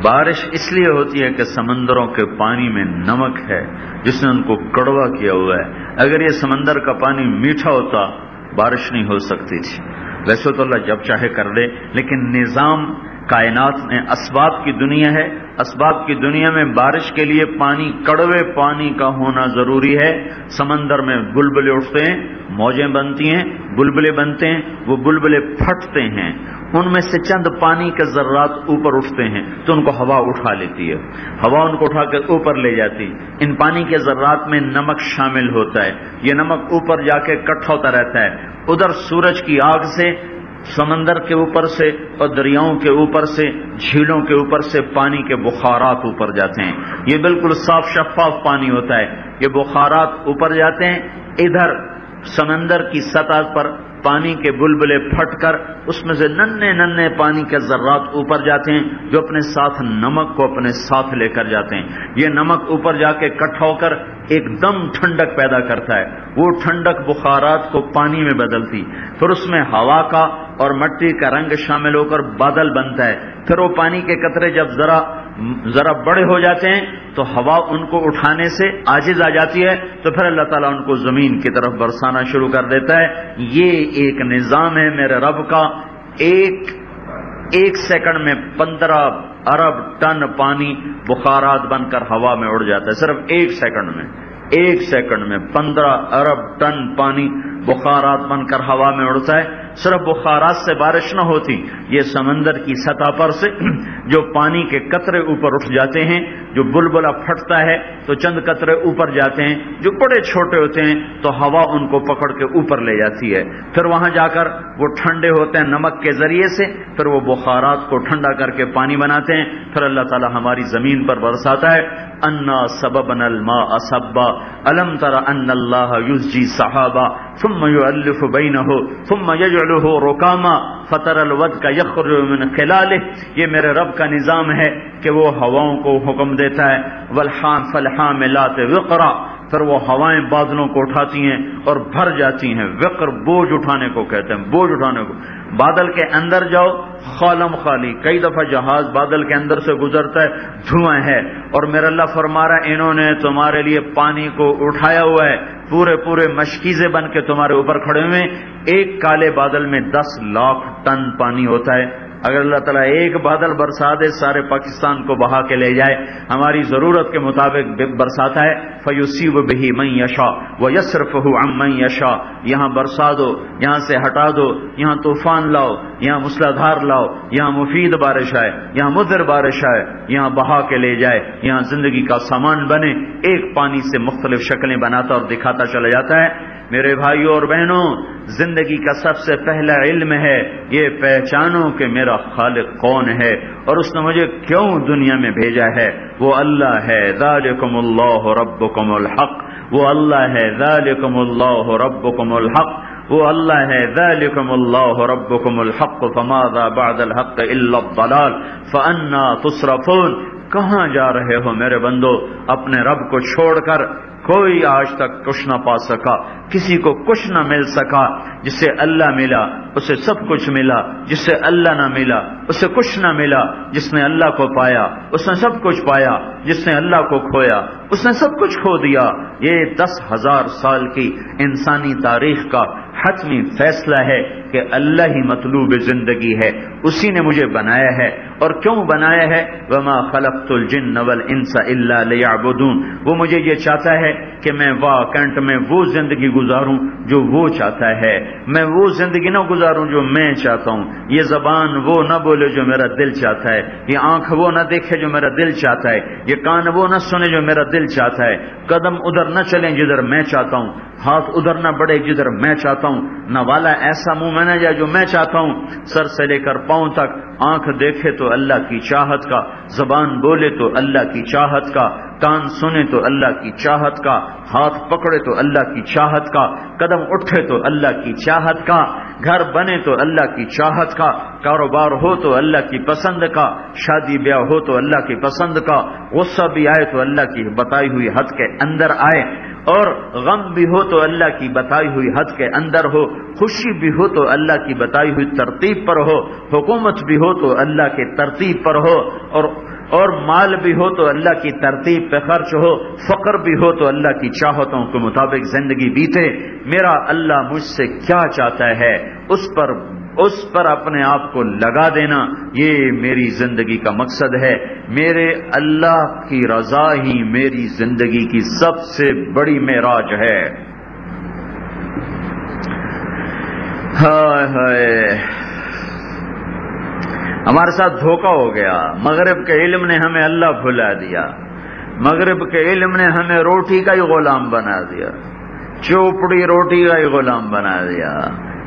بارش اس لیے ہوتی ہے کہ سمندروں کے پانی میں نمک ہے، جس نے ان کو کڑوا کیا ہوا ہے۔ اگر یہ سمندر کا پانی میٹھا ہوتا، بارش نہیں ہو سکتی تھی۔ ویسے تو اللہ جب چاہے کر دے لیکن نظام کائنات میں اسباب کی دنیا ہے۔ اسباب کی دنیا میں بارش کے لیے پانی، کڑوے پانی کا ہونا ضروری ہے۔ سمندر میں بلبلے اٹھتے ہیں، موجیں بنتی ہیں، بلبلے بنتے ہیں، وہ بلبلے پھٹتے ہیں۔ ان میں سے چند پانی کے ذرات اوپر اٹھتے ہیں، تو ان کو ہوا اٹھا لیتی ہے۔ ہوا ان کو اٹھا کے اوپر لے جاتی۔ ان پانی کے ذرات میں نمک شامل ہوتا ہے۔ یہ نمک اوپر جا کے کٹھا ہوتا رہتا ہے۔ ادھر سورج کی آگ سے سمندر کے اوپر سے اور دریاؤں کے اوپر سے، جھیلوں کے اوپر سے پانی کے بخارات اوپر جاتے ہیں۔ یہ بالکل صاف شفاف پانی ہوتا ہے۔ یہ بخارات اوپر جاتے ہیں، ادھر سمندر کی سطح پر پانی کے بلبلے پھٹ کر اس میں سے ننے ننے پانی کے ذرات اوپر جاتے ہیں، جو اپنے ساتھ نمک کو اپنے ساتھ لے کر جاتے ہیں۔ یہ نمک اوپر جا کے اکٹھا ہو کر ایک دم ٹھنڈک پیدا کرتا ہے۔ وہ ٹھنڈک بخارات کو پانی میں بدلتی۔ پھر اس میں ہوا کا اور مٹی کا رنگ شامل ہو کر بادل بنتا ہے۔ پھر وہ پانی کے قطرے جب ذرا ذرا بڑے ہو جاتے ہیں، تو ہوا ان کو اٹھانے سے آجز آ جاتی ہے۔ تو پھر اللہ تعالیٰ ان کو زمین کی طرف برسانا شروع کر دیتا ہے۔ یہ ایک نظام ہے میرے رب کا۔ ایک ایک سیکنڈ میں پندرہ ارب ٹن پانی بخارات بن کر ہوا میں اڑ جاتا ہے۔ صرف ایک سیکنڈ میں، ایک سیکنڈ میں پندرہ ارب ٹن پانی بخارات بن کر ہوا میں اڑتا ہے، صرف بخارات سے بارش نہ ہوتی، یہ سمندر کی سطح پر سے جو پانی کے قطرے اوپر اٹھ جاتے ہیں، جو بلبلا پھٹتا ہے، تو چند قطرے اوپر جاتے ہیں، جو بڑے چھوٹے ہوتے ہیں، تو ہوا ان کو پکڑ کے اوپر لے جاتی ہے۔ پھر وہاں جا کر وہ ٹھنڈے ہوتے ہیں نمک کے ذریعے سے، پھر وہ بخارات کو ٹھنڈا کر کے پانی بناتے ہیں۔ پھر اللہ تعالیٰ ہماری زمین پر برساتا ہے۔ انا سبب الماء اسبا الم تر ان اللہ یزجی صحابہ ثم يؤلف بینه ثم يجعله رکاما فطر الود کا من خلاله. یہ میرے رب کا نظام ہے کہ وہ ہواؤں کو حکم دیتا ہے. والحام فالحاملات وقرا. پھر وہ ہوائیں بادلوں کو اٹھاتی ہیں اور بھر جاتی ہیں. وقر بوجھ اٹھانے کو کہتے ہیں، بوجھ اٹھانے کو. بادل کے اندر جاؤ، خالم خالی. کئی دفعہ جہاز بادل کے اندر سے گزرتا ہے، دھواں ہے. اور میرا اللہ فرما رہا انہوں نے تمہارے لیے پانی کو اٹھایا ہوا ہے۔ پورے پورے مشکیزے بن کے تمہارے اوپر کھڑے ہوئے ایک کالے بادل میں دس لاکھ ٹن پانی ہوتا ہے۔ اگر اللہ تعالیٰ ایک بادل برسا دے، سارے پاکستان کو بہا کے لے جائے، ہماری ضرورت کے مطابق برساتا ہے فیوسی و بہی میں یشا وہ یسرف میں یشا، یہاں برسا دو، یہاں سے ہٹا دو، یہاں طوفان لاؤ، یہاں مسلادھار لاؤ، یہاں مفید بارش آئے، یہاں مدر بارش آئے، یہاں بہا کے لے جائے، یہاں زندگی کا سامان بنے، ایک پانی سے مختلف شکلیں بناتا اور دکھاتا چلا جاتا ہے۔ میرے بھائیوں اور بہنوں، زندگی کا سب سے پہلا علم ہے یہ پہچانو کہ میرا خالق کون ہے اور اس نے مجھے کیوں دنیا میں بھیجا ہے؟ وہ اللہ ہے، ذالکم اللہ ربکم الحق۔ وہ اللہ ہے، ذالکم اللہ ربکم الحق۔ وہ اللہ ہے، ذالکم اللہ ربکم الحق۔ فماذا بعد الحق الا الضلال؟ فانا تصرفون۔ کہاں جا رہے ہو میرے بندو؟ اپنے رب کو چھوڑ کر کوئی آج تک کچھ نہ پا سکا، کسی کو کچھ نہ مل سکا، جسے اللہ ملا، اسے سب کچھ ملا، جسے اللہ نہ ملا، اسے کچھ نہ ملا، جس نے اللہ کو پایا، اس نے سب کچھ پایا، جس نے اللہ کو کھویا۔ اس نے سب کچھ کھو دیا۔ یہ دس ہزار سال کی انسانی تاریخ کا حتمی فیصلہ ہے کہ اللہ ہی مطلوب زندگی ہے۔ اسی نے مجھے بنایا ہے۔ اور کیوں بنایا ہے؟ وما خلقت الجن والانس الا ليعبدون۔ وہ مجھے یہ چاہتا ہے کہ میں وا کنٹ میں وہ زندگی گزاروں جو وہ چاہتا ہے۔ میں وہ زندگی نہ گزاروں جو میں چاہتا ہوں۔ یہ زبان وہ نہ بولے جو میرا دل چاہتا ہے۔ یہ آنکھ وہ نہ دیکھے جو میرا دل چاہتا ہے۔ یہ کان وہ نہ سنے جو میرا دل چاہتا ہے، قدم ادھر نہ چلیں جدھر میں چاہتا ہوں، ہاتھ ادھر نہ بڑھے جدھر میں چاہتا ہوں۔ نہ والا ایسا منہ میں نہ جائے جو میں چاہتا ہوں۔ سر سے لے کر پاؤں تک آنکھ دیکھے تو اللہ کی چاہت کا، زبان بولے تو اللہ کی چاہت کا، کان سنے تو اللہ کی چاہت کا، ہاتھ پکڑے تو اللہ کی چاہت کا، قدم اٹھے تو اللہ کی چاہت کا، گھر بنے تو اللہ کی چاہت کا، کاروبار ہو تو اللہ کی پسند کا، شادی بیاہ ہو تو اللہ کی پسند کا، غصہ بھی آئے تو اللہ کی بتائی ہوئی حد کے اندر آئے۔ اور غم بھی ہو تو اللہ کی بتائی ہوئی حد کے اندر ہو، خوشی بھی ہو تو اللہ کی بتائی ہوئی ترتیب پر ہو، حکومت بھی ہو تو اللہ کے ترتیب پر ہو، اور اور مال بھی ہو تو اللہ کی ترتیب پہ خرچ ہو، فقر بھی ہو تو اللہ کی چاہتوں کے مطابق زندگی بیتے۔ میرا اللہ مجھ سے کیا چاہتا ہے؟ اس پر اس پر اپنے آپ کو لگا دینا، یہ میری زندگی کا مقصد ہے۔ میرے اللہ کی رضا ہی میری زندگی کی سب سے بڑی معراج ہے۔ ہائے ہائے۔ ہمارے ساتھ دھوکہ ہو گیا۔ مغرب کے علم نے ہمیں اللہ بھلا دیا۔ مغرب کے علم نے ہمیں روٹی کا ہی غلام بنا دیا۔ چوپڑی روٹی کا ہی غلام بنا دیا۔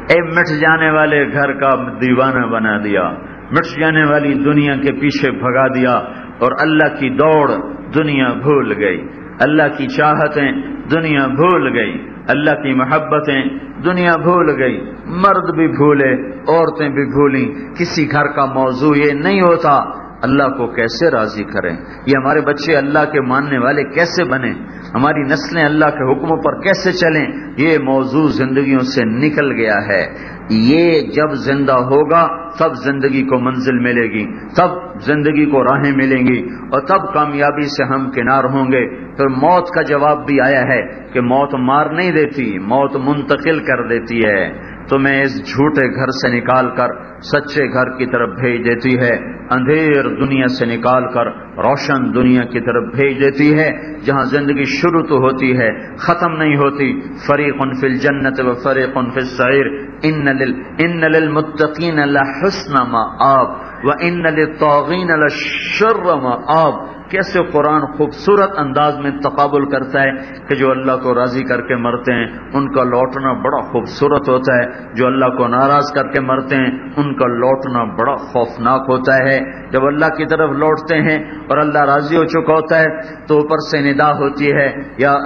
اے مٹ جانے والے گھر کا دیوانہ بنا دیا، مٹ جانے والی دنیا کے پیچھے بھگا دیا اور اللہ کی دوڑ دنیا بھول گئی۔ اللہ کی چاہتیں دنیا بھول گئی، اللہ کی محبتیں دنیا بھول گئی۔ مرد بھی بھولے، عورتیں بھی بھولیں۔ کسی گھر کا موضوع یہ نہیں ہوتا اللہ کو کیسے راضی کریں؟ یہ ہمارے بچے اللہ کے ماننے والے کیسے بنے ہماری نسلیں اللہ کے حکموں پر کیسے چلیں؟ یہ موضوع زندگیوں سے نکل گیا ہے۔ یہ جب زندہ ہوگا، تب زندگی کو منزل ملے گی، تب زندگی کو راہیں ملیں گی اور تب کامیابی سے ہم کنار ہوں گے۔ پھر موت کا جواب بھی آیا ہے کہ موت مار نہیں دیتی، موت منتقل کر دیتی ہے۔ تو میں اس جھوٹے گھر سے نکال کر سچے گھر کی طرف بھیج دیتی ہے۔ اندھیر دنیا سے نکال کر روشن دنیا کی طرف بھیج دیتی ہے۔ جہاں زندگی شروع تو ہوتی ہے، ختم نہیں ہوتی۔ فریق فی الجنت و فریق فی السعیر۔ ان لل ان للمتقین لحسن ما آب و ان للطاغین لشر ما آب کیسے قرآن خوبصورت انداز میں تقابل کرتا ہے کہ جو اللہ کو راضی کر کے مرتے ہیں، ان کا لوٹنا بڑا خوبصورت ہوتا ہے۔ جو اللہ کو ناراض کر کے مرتے ہیں، ان کا لوٹنا بڑا خوفناک ہوتا ہے۔ جب اللہ کی طرف لوٹتے ہیں اور اللہ راضی ہو چکا ہوتا ہے، تو اوپر سے ندا ہوتی ہے، یا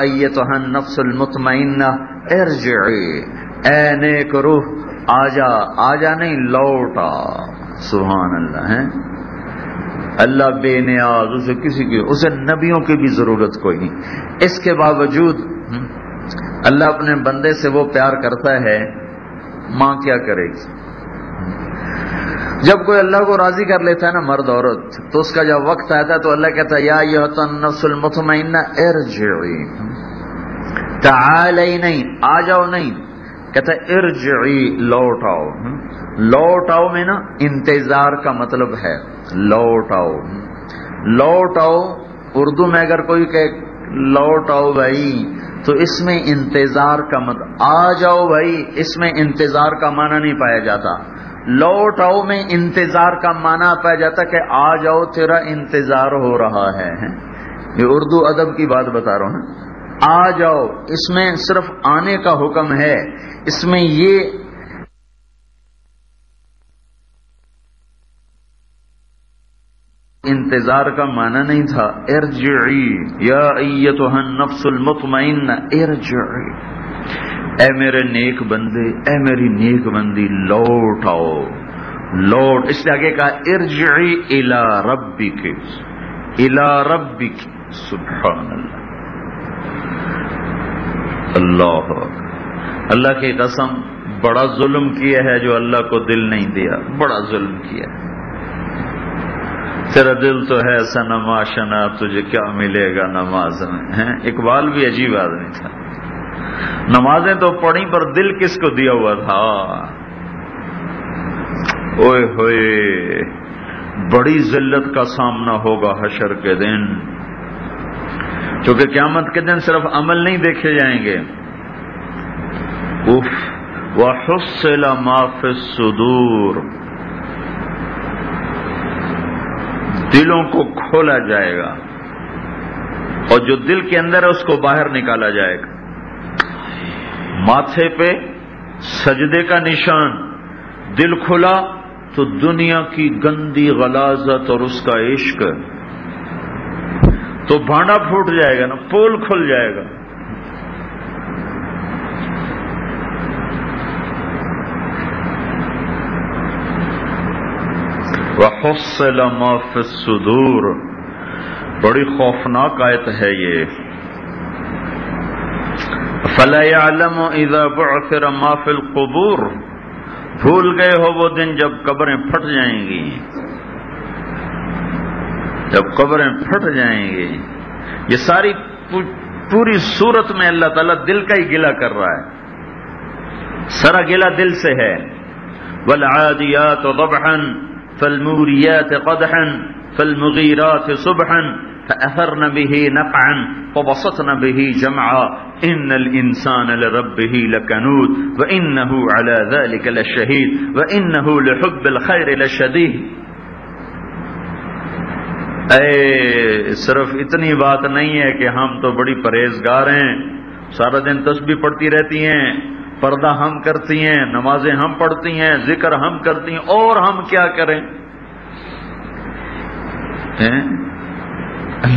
نفس المطمئن ارجعی۔ اے نیک روح آجا آجا نہیں، لوٹا۔ سبحان اللہ ہے اللہ بے نیاز، اسے کسی کی اسے نبیوں کی بھی ضرورت کوئی نہیں۔ اس کے باوجود اللہ اپنے بندے سے وہ پیار کرتا ہے، ماں کیا کرے گی؟ جب کوئی اللہ کو راضی کر لیتا ہے نا مرد، عورت، تو اس کا جب وقت آتا ہے تو اللہ کہتا ہے، یا یہ المطمئنہ، ارجعی۔ تعالی نہیں، آ جاؤ نہیں۔ کہتا ہے ارجعی، لوٹ آؤ۔ لوٹ آؤ میں نا انتظار کا مطلب ہے۔ لوٹ آؤ۔ لوٹ آؤ، اردو میں اگر کوئی کہ لوٹ آؤ بھائی، تو اس میں انتظار کا مطلب آ جاؤ بھائی، اس میں انتظار کا معنی نہیں پایا جاتا۔ لوٹ آؤ میں انتظار کا معنی پایا جاتا کہ آ جاؤ، تیرا انتظار ہو رہا ہے۔ یہ اردو ادب کی بات بتا رہا ہوں۔ آ جاؤ، اس میں صرف آنے کا حکم ہے۔ اس میں یہ انتظار کا معنی نہیں تھا۔ ارجعی، یا ایتها النفس المطمئن ارجعی۔ اے میرے نیک بندے، اے میری نیک بندی، لوٹ آؤ۔ لوٹ۔ اس لیے آگے کہا، ارجعی الى ربک۔ الى ربک، سبحان اللہ۔ اللہ اللہ کی قسم بڑا ظلم کیا ہے جو اللہ کو دل نہیں دیا، بڑا ظلم کیا ہے تیرا دل تو ہے ایسا نماز شنا، تجھے کیا ملے گا نماز میں؟ اقبال بھی عجیب آدمی تھا۔ نمازیں تو پڑھی پر دل کس کو دیا ہوا تھا؟ اوئے ہوئے، بڑی ذلت کا سامنا ہوگا حشر کے دن۔ کیونکہ قیامت کے دن صرف عمل نہیں دیکھے جائیں گے۔ اف وہ حسل معاف سدور دلوں کو کھولا جائے گا۔ اور جو دل کے اندر ہے، اس کو باہر نکالا جائے گا۔ ماتھے پہ سجدے کا نشان۔ دل کھلا تو دنیا کی گندی غلازت اور اس کا عشق۔ تو بھانڈا پھوٹ جائے گا نا، پول کھل جائے گا۔ وحصل ما فی الصدور۔ بڑی خوفناک آیت ہے یہ۔ فلا يعلم اذا بعثر ما فی القبور۔ بھول گئے ہو وہ دن جب قبریں پھٹ جائیں گی۔ جب قبریں پھٹ جائیں گی۔ یہ ساری پوری صورت میں اللہ تعالیٰ دل کا ہی گلا کر رہا ہے۔ سرا گلا دل سے ہے۔ والعادیات ضبحا۔ فالموريات قدحا، فالمغيرات صبحا، فأثرن به نقعا فبسطن به جمعا. إن الإنسان لربه لكنود، وإنه على ذلك للشهيد وإنه لحب الخير للشديد اے، صرف اتنی بات نہیں ہے کہ ہم تو بڑی پرہیزگار ہیں، سارا دن تسبیح پڑتی رہتی ہیں پردہ ہم کرتی ہیں، نمازیں ہم پڑھتی ہیں، ذکر ہم کرتی ہیں، اور ہم کیا کریں؟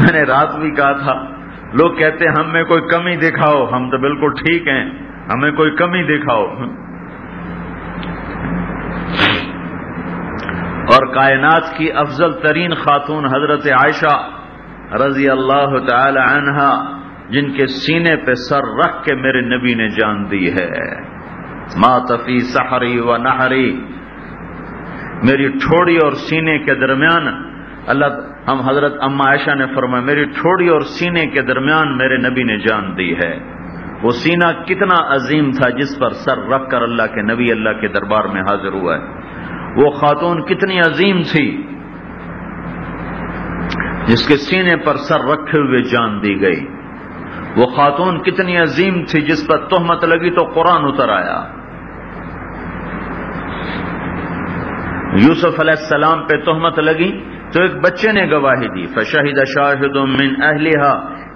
میں نے رات بھی کہا تھا، لوگ کہتے ہیں ہم میں کوئی کمی دکھاؤ، ہم تو بالکل ٹھیک ہیں، ہمیں کوئی کمی دکھاؤ۔ اور کائنات کی افضل ترین خاتون حضرت عائشہ رضی اللہ تعالی عنہا جن کے سینے پہ سر رکھ کے میرے نبی نے جان دی ہے۔ ما تفی سحری و نہری میری ٹھوڑی اور سینے کے درمیان اللہ ہم حضرت اما عائشہ نے فرمایا، میری ٹھوڑی اور سینے کے درمیان میرے نبی نے جان دی ہے۔ وہ سینہ کتنا عظیم تھا جس پر سر رکھ کر اللہ کے نبی، اللہ کے دربار میں حاضر ہوا ہے۔ وہ خاتون کتنی عظیم تھی جس کے سینے پر سر رکھے ہوئے جان دی گئی۔ وہ خاتون کتنی عظیم تھی جس پر تہمت لگی تو قرآن اتر آیا۔ یوسف علیہ السلام پہ تہمت لگی تو ایک بچے نے گواہی دی فشہد شاہد من اہلیہا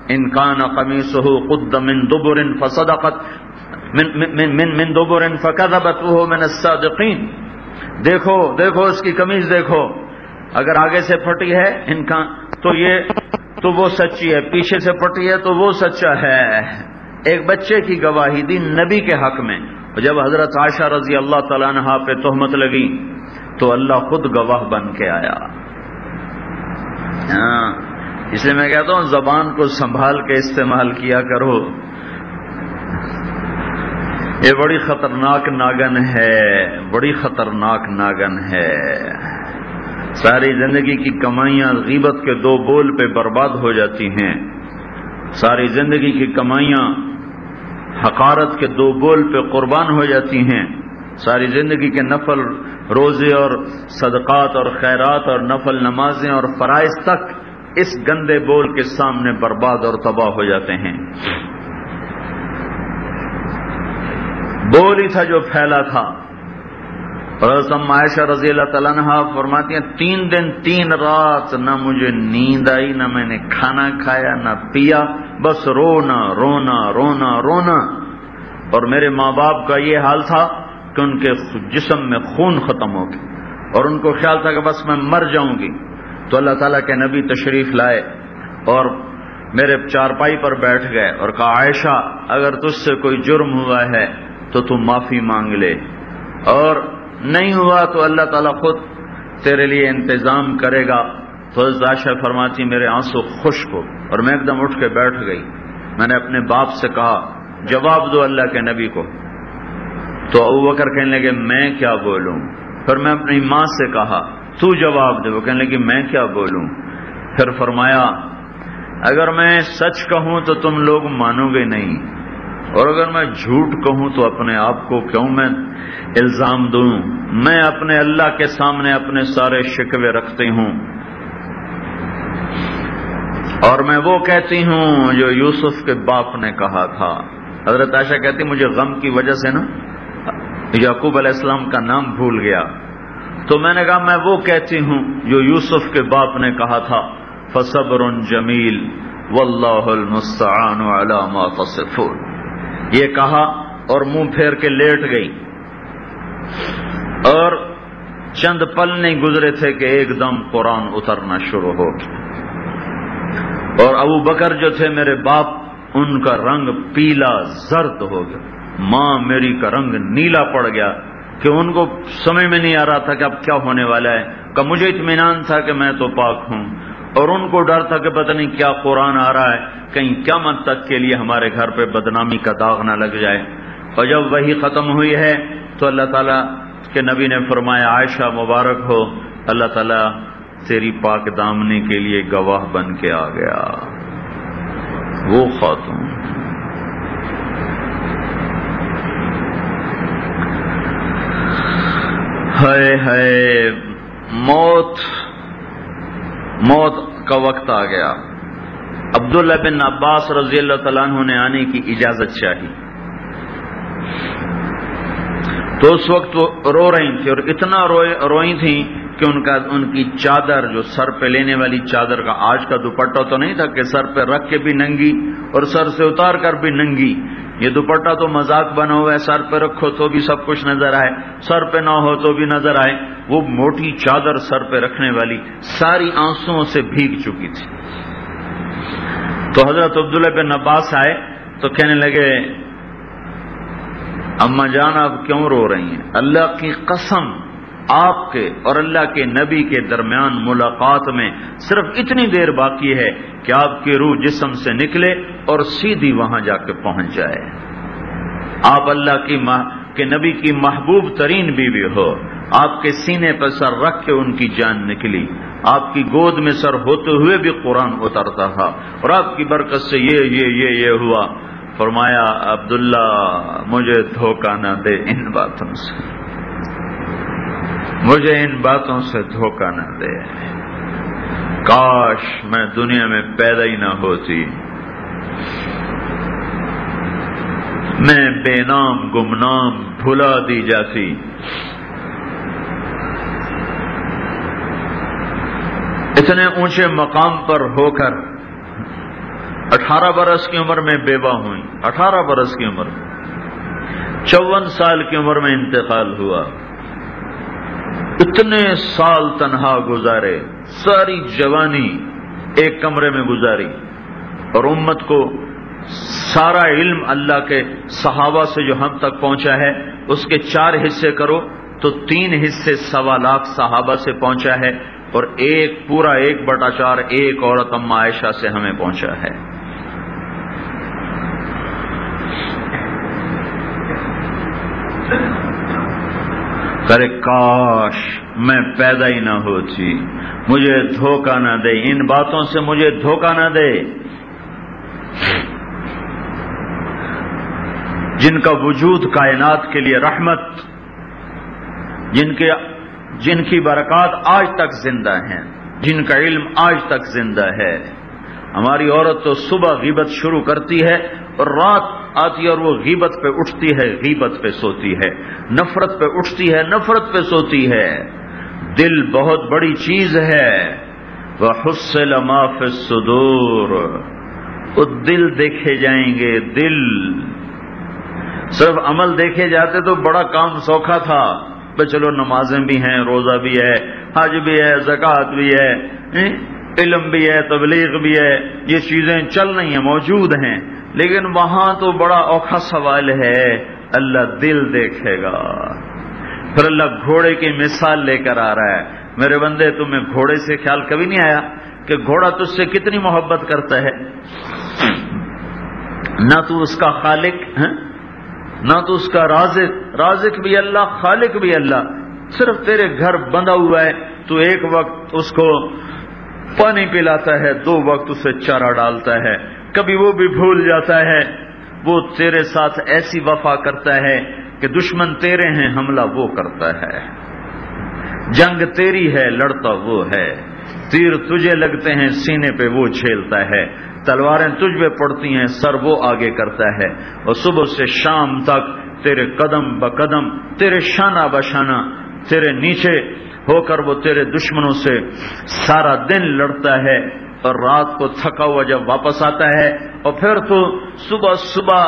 ان کان قمیصہ قد من دبر فصدقت، من من من من دبر فکذبت وہ من الصادقین دیکھو دیکھو اس کی قمیض، دیکھو۔ اگر آگے سے پھٹی ہے، ان کا تو یہ تو وہ سچی ہے، پیچھے سے پھٹی ہے تو وہ سچا ہے۔ ایک بچے کی گواہی دی نبی کے حق میں۔ جب حضرت عائشہ رضی اللہ تعالیٰ عنہ پہ تہمت لگی تو اللہ خود گواہ بن کے آیا۔ ہاں، اس لیے میں کہتا ہوں زبان کو سنبھال کے استعمال کیا کرو۔ یہ بڑی خطرناک ناگن ہے، بڑی خطرناک ناگن ہے۔ ساری زندگی کی کمائیاں غیبت کے دو بول پہ برباد ہو جاتی ہیں۔ ساری زندگی کی کمائیاں حقارت کے دو بول پہ قربان ہو جاتی ہیں۔ ساری زندگی کے نفل روزے اور صدقات اور خیرات اور نفل نمازیں اور فرائض تک اس گندے بول کے سامنے برباد اور تباہ ہو جاتے ہیں۔ بول ہی تھا جو پھیلا تھا۔ اور عائشہ رضی اللہ تعالیٰ فرماتی ہیں، تین دن، تین رات نہ مجھے نیند آئی، نہ میں نے کھانا کھایا، نہ پیا، بس رونا رونا رونا رونا۔ اور میرے ماں باپ کا یہ حال تھا کہ ان کے جسم میں خون ختم ہو گیا۔ اور ان کو خیال تھا کہ بس میں مر جاؤں گی۔ تو اللہ تعالیٰ کے نبی تشریف لائے اور میرے چارپائی پر بیٹھ گئے اور کہا، عائشہ، اگر تجھ سے کوئی جرم ہوا ہے تو تم معافی مانگ لے۔ اور نہیں ہوا تو اللہ تعالیٰ خود تیرے لیے انتظام کرے گا۔ تو عائشہ فرماتی، میرے آنسو خشک ہو۔ اور میں ایک دم اٹھ کے بیٹھ گئی۔ میں نے اپنے باپ سے کہا، جواب دو اللہ کے نبی کو۔ تو ابو بکر کہنے لگے، میں کیا بولوں؟ پھر میں اپنی ماں سے کہا، تو جواب دے۔ وہ کہنے لگی، میں کیا بولوں؟ پھر فرمایا، اگر میں سچ کہوں تو تم لوگ مانو گے نہیں۔ اور اگر میں جھوٹ کہوں تو اپنے آپ کو کیوں میں الزام دوں؟ میں اپنے اللہ کے سامنے اپنے سارے شکوے رکھتی ہوں۔ اور میں وہ کہتی ہوں جو یوسف کے باپ نے کہا تھا۔ حضرت عائشہ کہتی، مجھے غم کی وجہ سے نا یعقوب علیہ السلام کا نام بھول گیا۔ تو میں نے کہا، میں وہ کہتی ہوں جو یوسف کے باپ نے کہا تھا۔ فصبر جمیل، واللہ المستعان علی ما تصفون۔ یہ کہا اور منہ پھیر کے لیٹ گئی۔ اور چند پل نہیں گزرے تھے کہ ایک دم قرآن اترنا شروع ہو گیا۔ اور ابو بکر جو تھے میرے باپ، ان کا رنگ پیلا زرد ہو گیا۔ ماں میری کا رنگ نیلا پڑ گیا کہ ان کو سمجھ میں نہیں آ رہا تھا کہ اب کیا ہونے والا ہے۔ کہ مجھے اطمینان تھا کہ میں تو پاک ہوں۔ اور ان کو ڈر تھا کہ پتہ نہیں کیا قرآن آ رہا ہے، کہیں کیا مت تک کے لیے ہمارے گھر پہ بدنامی کا داغ نہ لگ جائے۔ اور جب وہی ختم ہوئی ہے، تو اللہ تعالیٰ کے نبی نے فرمایا، عائشہ مبارک ہو، اللہ تعالیٰ تیری پاک دامنے کے لیے گواہ بن کے آ گیا۔ وہ خاتون۔ ہے موت۔ موت کا وقت آ گیا۔ عبداللہ بن عباس رضی اللہ تعالیٰ عنہ نے آنے کی اجازت چاہی۔ تو اس وقت وہ رو رہی تھی اور اتنا روئی تھیں کہ ان کا ان کی چادر جو سر پہ لینے والی چادر کا آج کا دوپٹہ تو نہیں تھا کہ سر پہ رکھ کے بھی ننگی اور سر سے اتار کر بھی ننگی۔ یہ دوپٹہ تو مذاق بنا ہوا ہے، سر پہ رکھو تو بھی سب کچھ نظر آئے، سر پہ نہ ہو تو بھی نظر آئے۔ وہ موٹی چادر سر پہ رکھنے والی ساری آنسو سے بھیگ چکی تھی۔ تو حضرت عبداللہ بن عباس آئے تو کہنے لگے، اما جان آپ کیوں رو رہی ہیں؟ اللہ کی قسم آپ کے اور اللہ کے نبی کے درمیان ملاقات میں صرف اتنی دیر باقی ہے کہ آپ کی روح جسم سے نکلے اور سیدھی وہاں جا کے پہنچ جائے۔ آپ اللہ کی کے نبی کی محبوب ترین بیوی ہو۔ آپ کے سینے پر سر رکھ کے ان کی جان نکلی۔ آپ کی گود میں سر ہوتے ہوئے بھی قرآن اترتا تھا اور آپ کی برکت سے یہ یہ یہ یہ ہوا۔ فرمایا، عبداللہ، مجھے دھوکہ نہ دے ان باتوں سے۔ مجھے ان باتوں سے دھوکہ نہ دے۔ کاش میں دنیا میں پیدا ہی نہ ہوتی۔ میں بے نام، گمنام بھلا دی جاتی۔ اتنے اونچے مقام پر ہو کر اٹھارہ برس کی عمر میں بیوہ ہوئی۔ اٹھارہ برس کی عمر۔ میں چون سال کی عمر میں انتقال ہوا۔ اتنے سال تنہا گزارے، ساری جوانی ایک کمرے میں گزاری۔ اور امت کو سارا علم اللہ کے صحابہ سے جو ہم تک پہنچا ہے، اس کے چار حصے کرو تو تین حصے سوا لاکھ صحابہ سے پہنچا ہے۔ اور ایک پورا ایک بٹا چار ایک عورت اما عائشہ سے ہمیں پہنچا ہے۔ کرے کاش میں پیدا ہی نہ ہوتی۔ مجھے دھوکہ نہ دے۔ ان باتوں سے مجھے دھوکہ نہ دے۔ جن کا وجود کائنات کے لیے رحمت، جن کے، جن کی برکات آج تک زندہ ہیں، جن کا علم آج تک زندہ ہے۔ ہماری عورت تو صبح غیبت شروع کرتی ہے اور رات آتی ہے اور وہ غیبت پہ اٹھتی ہے، غیبت پہ سوتی ہے۔ نفرت پہ اٹھتی ہے، نفرت پہ سوتی ہے۔ دل بہت بڑی چیز ہے۔ وہ حسل معاف سدور وہ دل دیکھے جائیں گے، دل۔ صرف عمل دیکھے جاتے تو بڑا کام سوکھا تھا۔ بھائی چلو نمازیں بھی ہیں، روزہ بھی ہے، حج بھی ہے، زکوٰۃ بھی ہے علم بھی ہے، تبلیغ بھی ہے۔ یہ چیزیں چل رہی ہیں، موجود ہیں۔ لیکن وہاں تو بڑا اوکھا سوال ہے، اللہ دل دیکھے گا۔ پھر اللہ گھوڑے کی مثال لے کر آ رہا ہے۔ میرے بندے، تمہیں گھوڑے سے خیال کبھی نہیں آیا کہ گھوڑا تجھ سے کتنی محبت کرتا ہے؟ نہ تو اس کا خالق ہے نہ تو اس کا رازق۔ رازق بھی اللہ، خالق بھی اللہ۔ صرف تیرے گھر بندھا ہوا ہے، تو ایک وقت اس کو پانی پلاتا ہے، دو وقت اسے چارہ ڈالتا ہے۔ کبھی وہ بھی بھول جاتا ہے، وہ تیرے ساتھ ایسی وفا کرتا ہے کہ دشمن تیرے ہیں، حملہ وہ کرتا ہے۔ جنگ تیری ہے، لڑتا وہ ہے۔ تیر تجھے لگتے ہیں، سینے پہ وہ جھیلتا ہے۔ تلواریں تجھ پہ پڑتی ہیں، سر وہ آگے کرتا ہے۔ اور صبح سے شام تک تیرے قدم ب قدم تیرے شانہ بشانہ، تیرے نیچے ہو کر وہ تیرے دشمنوں سے سارا دن لڑتا ہے۔ اور رات کو تھکا ہوا جب واپس آتا ہے اور پھر تو صبح صبح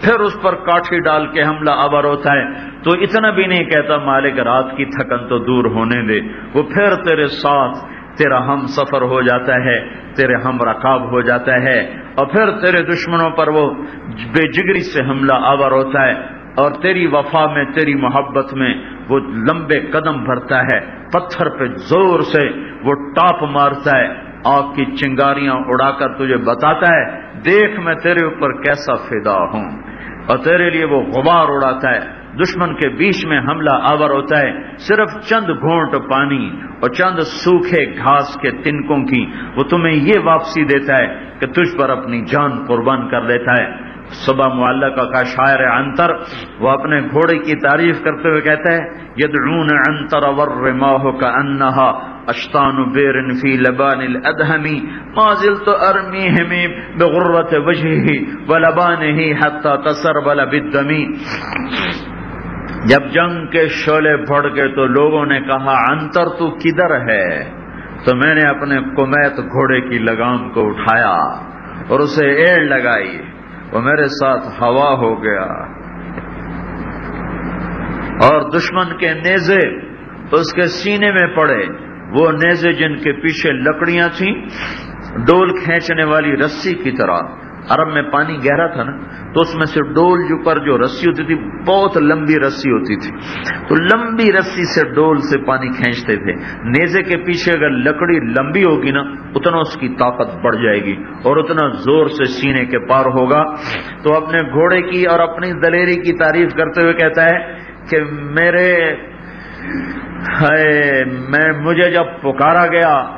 پھر اس پر کاٹھی ڈال کے حملہ آور ہوتا ہے۔ تو اتنا بھی نہیں کہتا مالک، رات کی تھکن تو دور ہونے دے۔ وہ پھر تیرے ساتھ تیرا ہم سفر ہو جاتا ہے، تیرے ہم رکاب ہو جاتا ہے۔ اور پھر تیرے دشمنوں پر وہ بے جگری سے حملہ آور ہوتا ہے۔ اور تیری وفا میں، تیری محبت میں وہ لمبے قدم بھرتا ہے۔ پتھر پہ زور سے وہ ٹاپ مارتا ہے۔ آگ کی چنگاریاں اڑا کر تجھے بتاتا ہے، دیکھ میں تیرے اوپر کیسا فدا ہوں۔ اور تیرے لیے وہ غبار اڑاتا ہے۔ دشمن کے بیچ میں حملہ آور ہوتا ہے۔ صرف چند گھونٹ پانی اور چند سوکھے گھاس کے تنکوں کی وہ تمہیں یہ واپسی دیتا ہے کہ تجھ پر اپنی جان قربان کر دیتا ہے۔ صبح معلقہ کا شاعر انتر وہ اپنے گھوڑے کی تعریف کرتے ہوئے کہتا ہے، یدعون انتر ور ماہ کا انہا اشتان بیرن فی لبان الادہمی ما زلت ارمیہمی بغرت وجہی ولبانہی حتی تسربل بالدمی جب جنگ کے شعلے پھڑ کے تو لوگوں نے کہا انتر تو کدھر ہے؟ تو میں نے اپنے کمیت گھوڑے کی لگام کو اٹھایا اور اسے ایڑ لگائی۔ وہ میرے ساتھ ہوا ہو گیا۔ اور دشمن کے نیزے اس کے سینے میں پڑے۔ وہ نیزے جن کے پیچھے لکڑیاں تھیں، ڈول کھینچنے والی رسی کی طرح۔ عرب میں پانی گہرا تھا نا، تو اس میں سے ڈول جو پر جو رسی ہوتی تھی، بہت لمبی رسی ہوتی تھی۔ تو لمبی رسی سے ڈول سے پانی کھینچتے تھے۔ نیزے کے پیچھے اگر لکڑی لمبی ہوگی نا، اتنا اس کی طاقت بڑھ جائے گی اور اتنا زور سے سینے کے پار ہوگا۔ تو اپنے گھوڑے کی اور اپنی دلیری کی تعریف کرتے ہوئے کہتا ہے کہ میرے میں، مجھے جب پکارا گیا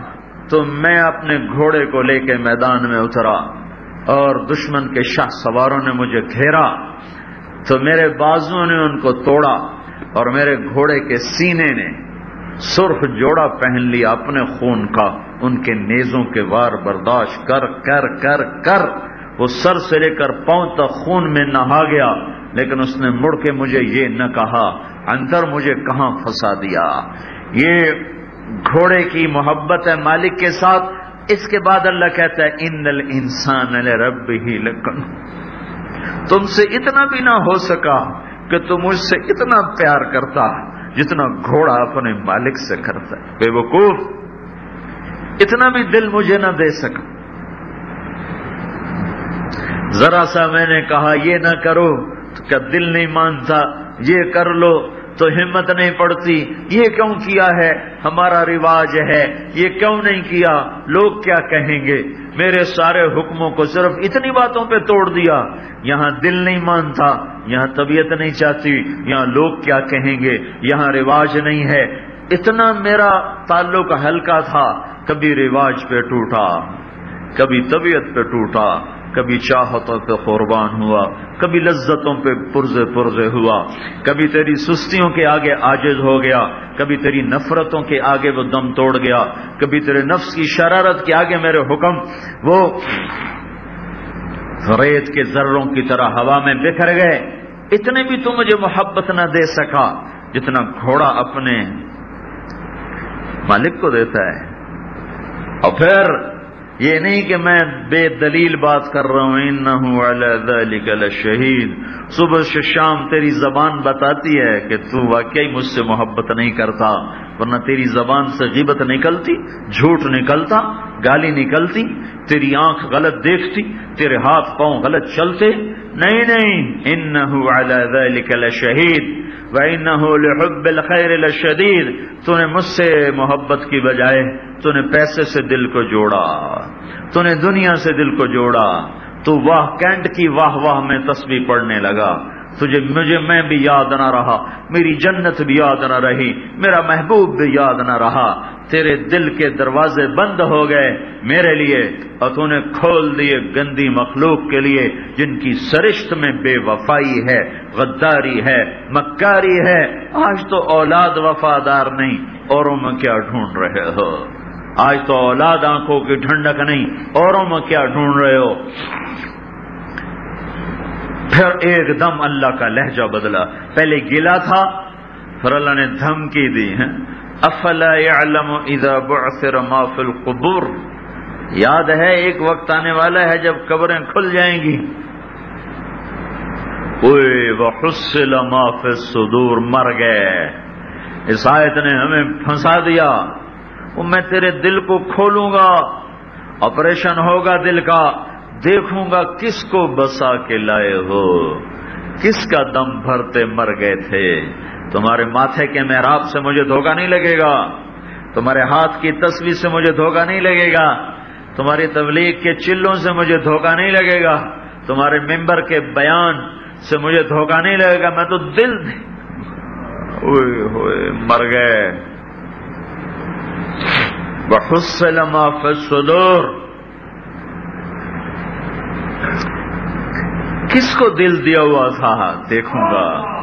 تو میں اپنے گھوڑے کو لے کے میدان میں اترا۔ اور دشمن کے شاہ سواروں نے مجھے گھیرا تو میرے بازو نے ان کو توڑا اور میرے گھوڑے کے سینے نے سرخ جوڑا پہن لیا اپنے خون کا، ان کے نیزوں کے وار برداشت کر کر کر کر۔ وہ سر سے لے کر پاؤں تک خون میں نہا گیا، لیکن اس نے مڑ کے مجھے یہ نہ کہا، انتر مجھے کہاں پھنسا دیا۔ یہ گھوڑے کی محبت ہے مالک کے ساتھ اس کے بعد اللہ کہتا ہے ان انسان رب ہی لکن تم سے اتنا بھی نہ ہو سکا کہ تم مجھ سے اتنا پیار کرتا جتنا گھوڑا اپنے مالک سے کرتا ہے۔ بے وقوف اتنا بھی دل مجھے نہ دے سکا۔ ذرا سا میں نے کہا، یہ نہ کرو تو کیا دل نہیں مانتا؟ یہ کر لو۔ تو ہمت نہیں پڑتی۔ یہ کیوں کیا ہے؟ ہمارا رواج ہے۔ یہ کیوں نہیں کیا؟ لوگ کیا کہیں گے؟ میرے سارے حکموں کو صرف اتنی باتوں پہ توڑ دیا۔ یہاں دل نہیں مانتا، یہاں طبیعت نہیں چاہتی، یہاں لوگ کیا کہیں گے؟ یہاں رواج نہیں ہے۔ اتنا میرا تعلق ہلکا تھا، کبھی رواج پہ ٹوٹا، کبھی طبیعت پہ ٹوٹا۔ کبھی چاہتوں پہ قربان ہوا، کبھی لذتوں پہ پرزے پرزے ہوا۔ کبھی تیری سستیوں کے آگے آجز ہو گیا، کبھی تیری نفرتوں کے آگے وہ دم توڑ گیا۔ کبھی تیرے نفس کی شرارت کے آگے میرے حکم، وہ ریت کے ذروں کی طرح ہوا میں بکھر گئے۔ اتنے بھی تو مجھے محبت نہ دے سکا جتنا گھوڑا اپنے مالک کو دیتا ہے۔ اور پھر یہ نہیں کہ میں بے دلیل بات کر رہا ہوں ان شہید صبح سے شام تیری زبان بتاتی ہے کہ تو واقعی مجھ سے محبت نہیں کرتا، ورنہ تیری زبان سے غیبت نکلتی، جھوٹ نکلتا، گالی نکلتی، تیری آنکھ غلط دیکھتی، تیرے ہاتھ پاؤں غلط چلتے۔ نہیں نہیں. ان شہید لحب الخیر لشدید تو نے مجھ سے محبت کی بجائے تو نے پیسے سے دل کو جوڑا تو نے دنیا سے دل کو جوڑا، تو واہ کینٹ کی واہ واہ میں تصویر پڑھنے لگا۔ تجھے مجھے میں بھی یاد نہ رہا، میری جنت بھی یاد نہ رہی، میرا محبوب بھی یاد نہ رہا۔ تیرے دل کے دروازے بند ہو گئے میرے لیے، اور تو نے کھول دیے گندی مخلوق کے لیے، جن کی سرشت میں بے وفائی ہے، غداری ہے، مکاری ہے۔ آج تو اولاد وفادار نہیں، اوروں میں کیا ڈھونڈ رہے ہو؟ آج تو اولاد آنکھوں کی ٹھنڈک نہیں، اوروں میں کیا ڈھونڈ رہے ہو؟ پھر ایک دم اللہ کا لہجہ بدلا۔ پہلے گلا تھا، پھر اللہ نے دھمکی دی ہے افلا يعلم اذا بعثر ما في القبور؟ یاد ہے ایک وقت آنے والا ہے جب قبریں کھل جائیں گی۔ وحصل ما في الصدور، مر گئے۔ اس آیت نے ہمیں پھنسا دیا۔ وہ میں تیرے دل کو کھولوں گا، آپریشن ہوگا دل کا۔ دیکھوں گا کس کو بسا کے لائے ہو۔ کس کا دم بھرتے مر گئے تھے۔ تمہارے ماتھے کے محراب سے مجھے دھوکہ نہیں لگے گا۔ تمہارے ہاتھ کی تصویر سے مجھے دھوکہ نہیں لگے گا۔ تمہاری تبلیغ کے چلوں سے مجھے دھوکہ نہیں لگے گا۔ تمہارے ممبر کے بیان سے مجھے دھوکہ نہیں لگے گا۔ میں تو دل ہوئے ہوئے مر گئے۔ بخص فصدور کس کو دل دیا ہوا تھا؟ دیکھوں گا۔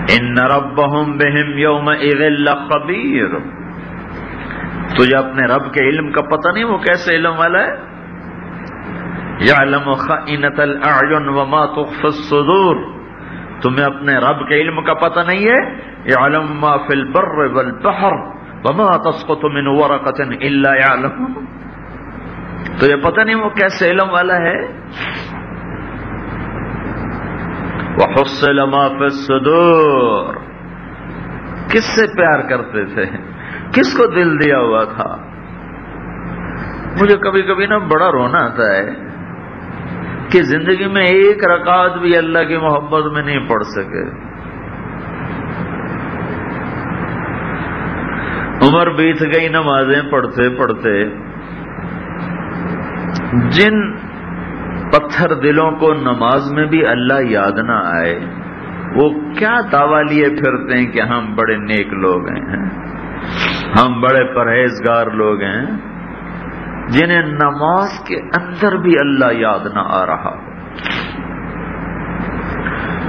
ان ربهم بهم يومئذ لخبير تجھے اپنے رب کے علم کا پتہ نہیں وہ کیسے علم والا ہے؟ يعلم خائنة الاعين وما تخفي الصدور۔ تمہیں اپنے رب کے علم کا پتہ نہیں ہے؟ يعلم ما في البر والبحر وما تسقط من ورقة الا يعلم تجھے پتہ نہیں وہ کیسے علم والا ہے۔ وحصل ما في الصدور۔ کس سے پیار کرتے تھے؟ کس کو دل دیا ہوا تھا؟ مجھے کبھی کبھی نا بڑا رونا آتا ہے کہ زندگی میں ایک رکعت بھی اللہ کی محبت میں نہیں پڑھ سکے۔ عمر بیت گئی نمازیں پڑھتے پڑھتے جن پتھر دلوں کو نماز میں بھی اللہ یاد نہ آئے، وہ کیا دعوی لیے پھرتے ہیں کہ ہم بڑے نیک لوگ ہیں ہم بڑے پرہیزگار لوگ ہیں، جنہیں نماز کے اندر بھی اللہ یاد نہ آ رہا ہو۔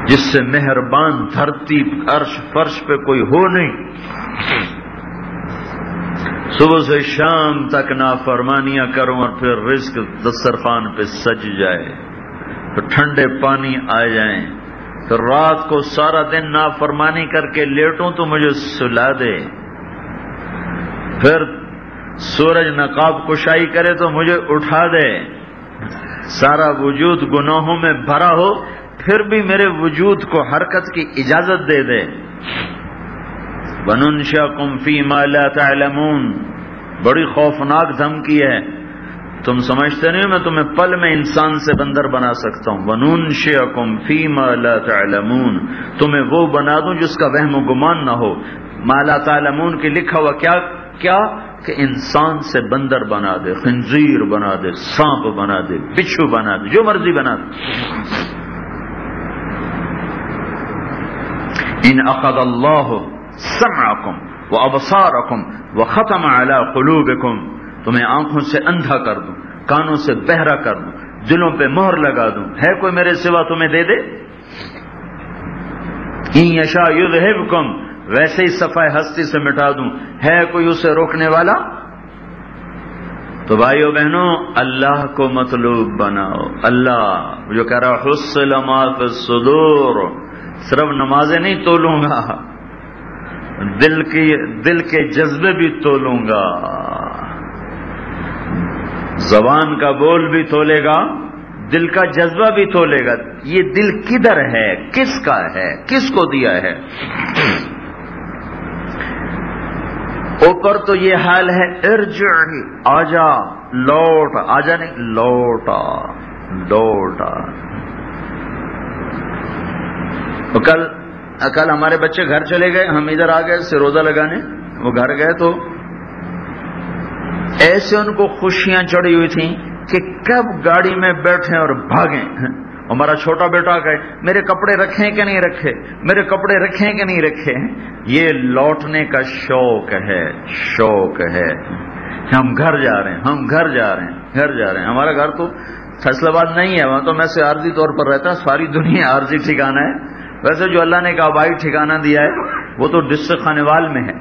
جس سے مہربان دھرتی عرش فرش پہ کوئی ہو نہیں صبح سے شام تک نہ فرمانیاں کروں اور پھر رزق دسترخوان پہ سج جائے تو ٹھنڈے پانی آ جائیں۔ تو رات کو سارا دن نافرمانی کر کے لیٹوں تو مجھے سلا دے۔ پھر سورج نقاب کشائی کرے تو مجھے اٹھا دے۔ سارا وجود گناہوں میں بھرا ہو، پھر بھی میرے وجود کو حرکت کی اجازت دے دے۔ بننشا کم فی مالا تعلمون۔ بڑی خوفناک دھمکی ہے۔ تم سمجھتے نہیں میں تمہیں پل میں انسان سے بندر بنا سکتا ہوں۔ بنون کم فی مالا تعلمون۔ تمہیں وہ بنا دوں جس کا وہم و گمان نہ ہو۔ مالا تعلمون کی لکھا ہوا کیا کیا؟ کہ انسان سے بندر بنا دے، خنزیر بنا دے، سانپ بنا دے، بچھو بنا دے، جو مرضی بنا دے۔ ان اخذ اللہ سمعکم و ابصارکم و ختم علی قلوبکم۔ تمہیں آنکھوں سے اندھا کر دوں، کانوں سے بہرا کر دوں، دلوں پہ مہر لگا دوں۔ ہے کوئی میرے سوا تمہیں دے دے؟ یشا یذہبکم، ویسے ہی صفائی ہستی سے مٹا دوں۔ ہے کوئی اسے روکنے والا؟ تو بھائیو بہنوں، اللہ کو مطلوب بناؤ۔ اللہ جو کہہ رہا حسل ما فی الصدور۔ صرف نمازیں نہیں تولوں گا۔ دل کی دل کے جذبے بھی تولوں گا۔ زبان کا بول بھی تولے گا، دل کا جذبہ بھی تولے گا۔ یہ دل کدھر ہے؟ کس کا ہے؟ کس کو دیا ہے؟ اوپر تو یہ حال ہے، ارجع، آجا، لوٹ۔ آجا نہیں، لوٹا لوٹا۔ کل کل ہمارے بچے گھر چلے گئے، ہم ادھر آ گئے سروزہ لگانے، وہ گھر گئے تو ایسے ان کو خوشیاں چڑھی ہوئی تھیں کہ کب گاڑی میں بیٹھے اور بھاگیں۔ ہمارا چھوٹا بیٹا کہ میرے کپڑے رکھیں کہ نہیں رکھے؟ میرے کپڑے رکھیں کہ نہیں رکھے؟ یہ لوٹنے کا شوق ہے شوق ہے۔ ہم گھر جا رہے ہیں، ہم گھر جا رہے ہیں، گھر جا رہے ہیں۔ ہمارا گھر تو فیصلہ باد نہیں ہے، وہاں تو میں سے عارضی طور پر رہتا ساری دنیا عارضی ٹھکانا ہے۔ ویسے جو اللہ نے کہا بھائی ٹھکانا دیا ہے، وہ تو ڈسٹرکٹ خانے وال میں ہے۔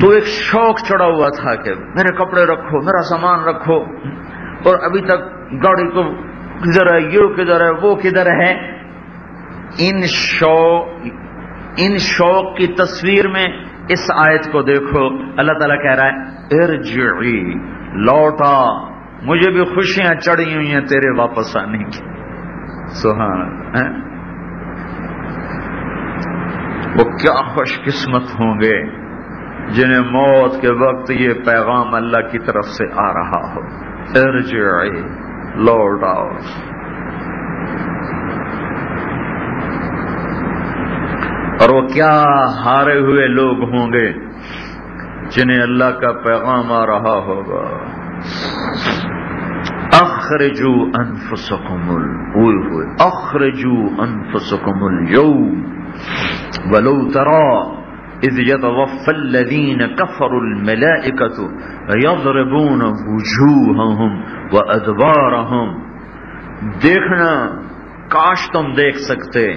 تو ایک شوق چڑھا ہوا تھا کہ میرے کپڑے رکھو، میرا سامان رکھو۔ اور ابھی تک گاڑی کو کدھر ہے، یہ کدھر ہے، وہ کدھر ہے۔ ان شوق ان شوق کی تصویر میں اس آیت کو دیکھو۔ اللہ تعالیٰ کہہ رہا ہے، ارجعی، لوٹا۔ مجھے بھی خوشیاں چڑھی ہوئی ہیں، تیرے واپس آنے کی۔ سہان وہ کیا خوش قسمت ہوں گے جنہیں موت کے وقت یہ پیغام اللہ کی طرف سے آ رہا ہو۔ ارجعی لوٹ آؤ اور وہ کیا ہارے ہوئے لوگ ہوں گے جنہیں اللہ کا پیغام آ رہا ہوگا۔ اخرجو انفسکم ہوئے اخرجو انفسکم اليوم۔ ولو ترى إذ يتوفى الذين كفروا الملائكة يضربون وجوههم وأدبارهم. دیکھنا کاش تم دیکھ سکتے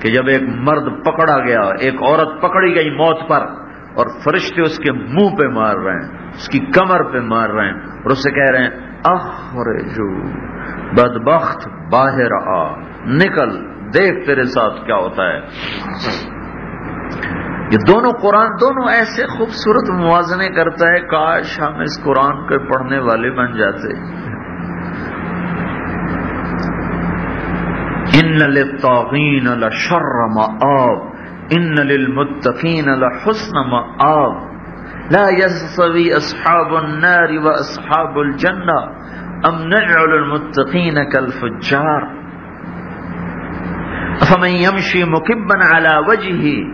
کہ جب ایک مرد پکڑا گیا، ایک عورت پکڑی گئی موت پر اور فرشتے اس کے منہ پہ مار رہے ہیں، اس کی کمر پہ مار رہے ہیں اور اسے کہہ رہے ہیں، اخرجو، بدبخت باہر آ، نکل۔ دیکھ تیرے ساتھ کیا ہوتا ہے۔ یہ دونوں قرآن دونوں ایسے خوبصورت موازنے کرتا ہے، کاش ہم اس قرآن کے پڑھنے والے بن جاتے۔ ان للطاغین لشر مآب، ان للمتقین لحسن مآب۔ لا يستوي اصحاب النار واصحاب الجنة ام نجعل المتقین كالفجار فمن يمشي مكبا على وجهه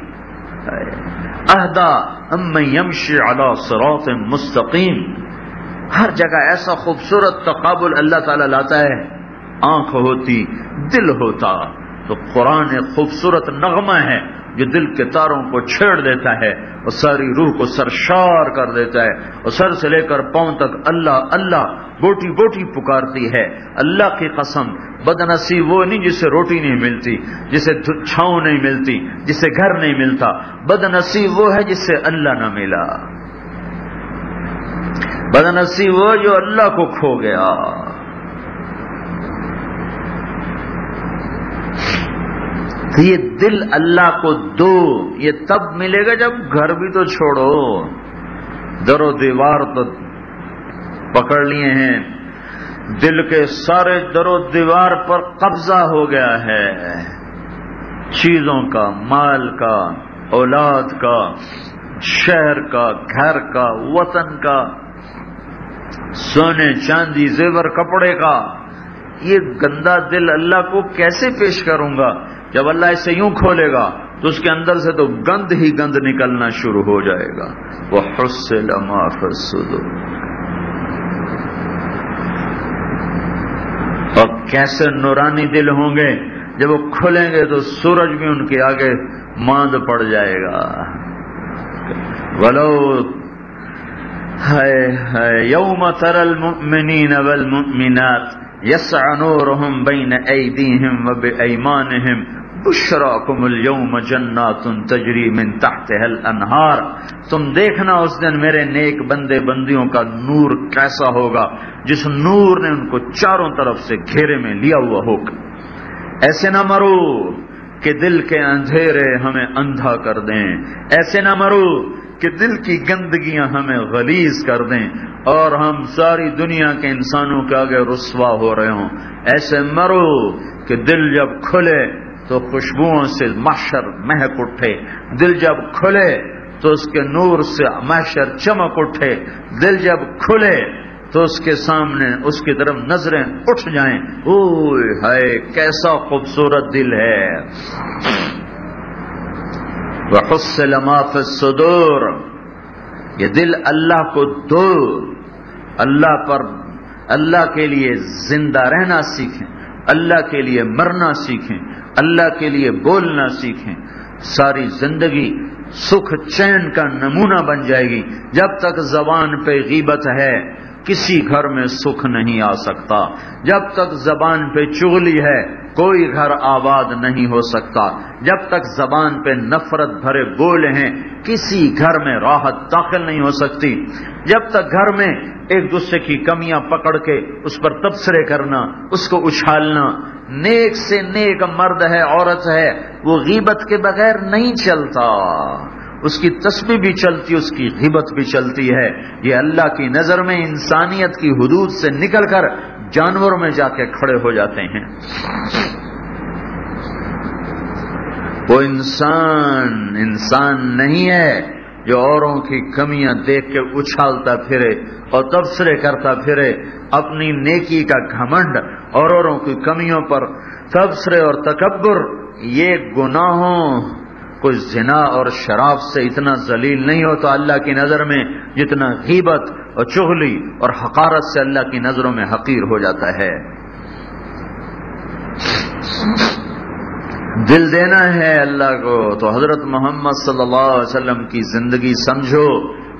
اہدا ام یمشی علی صراط مستقیم۔ ہر جگہ ایسا خوبصورت تقابل اللہ تعالی لاتا ہے۔ آنکھ ہوتی، دل ہوتا۔ تو قرآن ایک خوبصورت نغمہ ہے جو دل کے تاروں کو چھیڑ دیتا ہے اور ساری روح کو سرشار کر دیتا ہے۔ اور سر سے لے کر پاؤں تک اللہ اللہ بوٹی بوٹی پکارتی ہے۔ اللہ کی قسم بدنسی وہ نہیں جسے روٹی نہیں ملتی، جسے چھاؤں نہیں ملتی، جسے گھر نہیں ملتا۔ بدنسی وہ ہے جسے اللہ نہ ملا۔ بدنسی وہ جو اللہ کو کھو گیا۔ یہ دل اللہ کو دو، یہ تب ملے گا جب گھر بھی تو چھوڑو۔ در و دیوار تو پکڑ لیے ہیں۔ دل کے سارے در و دیوار پر قبضہ ہو گیا ہے۔ چیزوں کا، مال کا، اولاد کا، شہر کا، گھر کا، وطن کا، سونے، چاندی، زیور، کپڑے کا۔ یہ گندا دل اللہ کو کیسے پیش کروں گا؟ جب اللہ اسے یوں کھولے گا تو اس کے اندر سے تو گند ہی گند نکلنا شروع ہو جائے گا۔ وہ حسل اور کیسے نورانی دل ہوں گے؟ جب وہ کھلیں گے تو سورج بھی ان کے آگے ماند پڑ جائے گا۔ ولو یوم تر المؤمنین والمؤمنات یسع نورهم بین ایدیہم و بایمانہم بشراکم اليوم جنات تجری من تحتها الانہار۔ تم دیکھنا اس دن میرے نیک بندے بندیوں کا نور کیسا ہوگا، جس نور نے ان کو چاروں طرف سے گھیرے میں لیا ہوا ہوگا۔ ایسے نہ مرو کہ دل کے اندھیرے ہمیں اندھا کر دیں۔ ایسے نہ مرو کہ دل کی گندگیاں ہمیں غلیظ کر دیں۔ اور ہم ساری دنیا کے انسانوں کے آگے رسوا ہو رہے ہوں۔ ایسے مرو کہ دل جب کھلے تو خوشبوؤں سے محشر مہک اٹھے، دل جب کھلے تو اس کے نور سے محشر چمک اٹھے، دل جب کھلے تو اس کے سامنے اس کی طرف نظریں اٹھ جائیں۔ او ہائے، کیسا خوبصورت دل ہے۔ وہ صدور یہ دل اللہ کو دو اللہ پر، اللہ کے لیے زندہ رہنا سیکھیں، اللہ کے لیے مرنا سیکھیں۔ اللہ کے لیے بولنا سیکھیں، ساری زندگی سکھ چین کا نمونہ بن جائے گی۔ جب تک زبان پہ غیبت ہے، کسی گھر میں سکھ نہیں آ سکتا۔ جب تک زبان پہ چغلی ہے، کوئی گھر آباد نہیں ہو سکتا۔ جب تک زبان پہ نفرت بھرے بولے ہیں، کسی گھر میں راحت داخل نہیں ہو سکتی۔ جب تک گھر میں ایک دوسرے کی کمیاں پکڑ کے اس پر تبصرے کرنا، اس کو اچھالنا نیک سے نیک مرد ہے، عورت ہے، وہ غیبت کے بغیر نہیں چلتا۔ اس کی تسبیح بھی چلتی، اس کی غیبت بھی چلتی ہے۔ یہ اللہ کی نظر میں، انسانیت کی حدود سے نکل کر جانوروں میں جا کے کھڑے ہو جاتے ہیں۔ وہ انسان انسان نہیں ہے۔ جو اوروں کی کمیاں دیکھ کے اچھالتا پھرے اور تبصرے کرتا پھرے، اپنی نیکی کا گھمنڈ اور اوروں کی کمیوں پر تبصرے اور تکبر، یہ گناہوں، کچھ زنا اور شراب سے اتنا ذلیل نہیں ہوتا اللہ کی نظر میں جتنا غیبت اور چغلی اور حقارت سے اللہ کی نظروں میں حقیر ہو جاتا ہے۔ دل دینا ہے اللہ کو، تو حضرت محمد صلی اللہ علیہ وسلم کی زندگی سمجھو،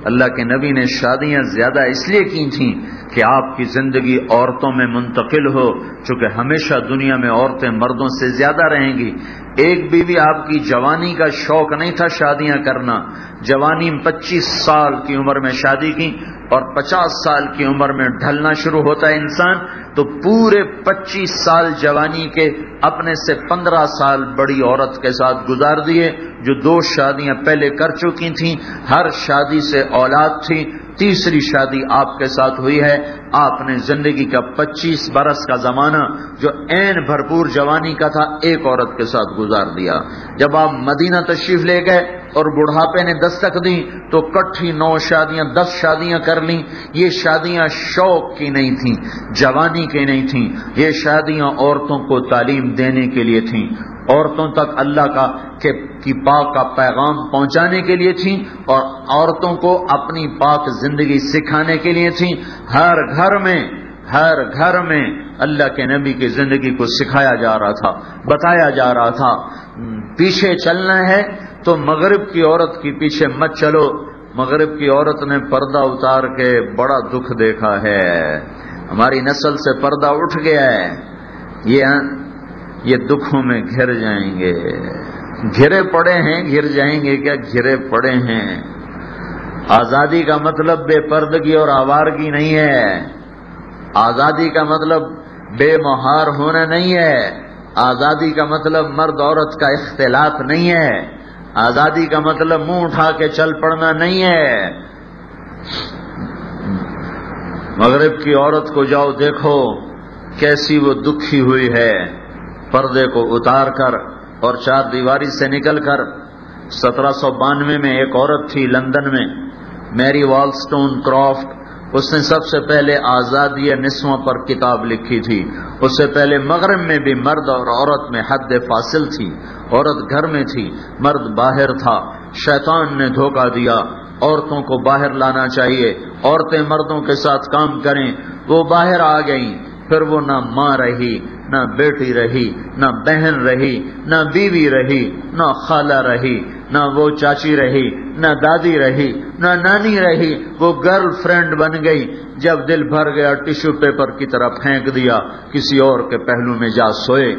اللہ کے نبی نے شادیاں زیادہ اس لیے کی تھیں کہ آپ کی زندگی عورتوں میں منتقل ہو، چونکہ ہمیشہ دنیا میں عورتیں مردوں سے زیادہ رہیں گی۔ ایک بیوی آپ کی جوانی کا شوق نہیں تھا شادیاں کرنا۔ جوانی پچیس سال کی عمر میں شادی کی اور پچاس سال کی عمر میں ڈھلنا شروع ہوتا ہے انسان۔ تو پورے پچیس سال جوانی کے اپنے سے پندرہ سال بڑی عورت کے ساتھ گزار دیے، جو دو شادیاں پہلے کر چکی تھیں۔ ہر شادی سے اولاد تھی۔ تیسری شادی آپ کے ساتھ ہوئی ہے۔ آپ نے زندگی کا پچیس برس کا زمانہ جو این بھرپور جوانی کا تھا، ایک عورت کے ساتھ گزار دیا۔ جب آپ مدینہ تشریف لے گئے اور بڑھاپے نے دستک دی تو کٹھی نو شادیاں، دس شادیاں کر لیں۔ یہ شادیاں شوق کی نہیں تھیں، جوانی کی نہیں تھیں۔ یہ شادیاں عورتوں کو تعلیم دینے کے لیے تھیں۔ عورتوں تک اللہ کا کی پاک کا پیغام پہنچانے کے لیے تھیں اور عورتوں کو اپنی پاک زندگی سکھانے کے لیے تھیں۔ ہر گھر میں، ہر گھر میں اللہ کے نبی کی زندگی کو سکھایا جا رہا تھا، بتایا جا رہا تھا۔ پیچھے چلنا ہے۔ تو مغرب کی عورت کی پیچھے مت چلو۔ مغرب کی عورت نے پردہ اتار کے بڑا دکھ دیکھا ہے۔ ہماری نسل سے پردہ اٹھ گیا ہے۔ یہ ہاں، یہ دکھوں میں گھر جائیں گے۔ گھرے پڑے ہیں گر جائیں گے کیا؟ گھرے پڑے ہیں۔ آزادی کا مطلب بے پردگی اور آوارگی نہیں ہے۔ آزادی کا مطلب بے مہار ہونا نہیں ہے۔ آزادی کا مطلب مرد عورت کا اختلاط نہیں ہے۔ آزادی کا مطلب منہ اٹھا کے چل پڑنا نہیں ہے۔ مغرب کی عورت کو جاؤ دیکھو کیسی وہ دکھی ہوئی ہے۔ پردے کو اتار کر اور چار دیواری سے نکل کر سترہ سو بانوے میں ایک عورت تھی لندن میں۔ میری والسٹون کرافٹ، اس نے سب سے پہلے آزادی نسواں پر کتاب لکھی تھی۔ اس سے پہلے مغرب میں بھی مرد اور عورت میں حد فاصل تھی، عورت گھر میں تھی، مرد باہر تھا۔ شیطان نے دھوکہ دیا، عورتوں کو باہر لانا چاہیے، عورتیں مردوں کے ساتھ کام کریں، وہ باہر آ گئیں۔ پھر وہ نہ ماں رہی، نہ بیٹی رہی، نہ بہن رہی، نہ بیوی رہی، نہ خالہ رہی، نہ وہ چاچی رہی، نہ دادی رہی، نہ نانی رہی، وہ گرل فرینڈ بن گئی، جب دل بھر گیا ٹیشو پیپر کی طرح پھینک دیا، کسی اور کے پہلو میں جا سوئے،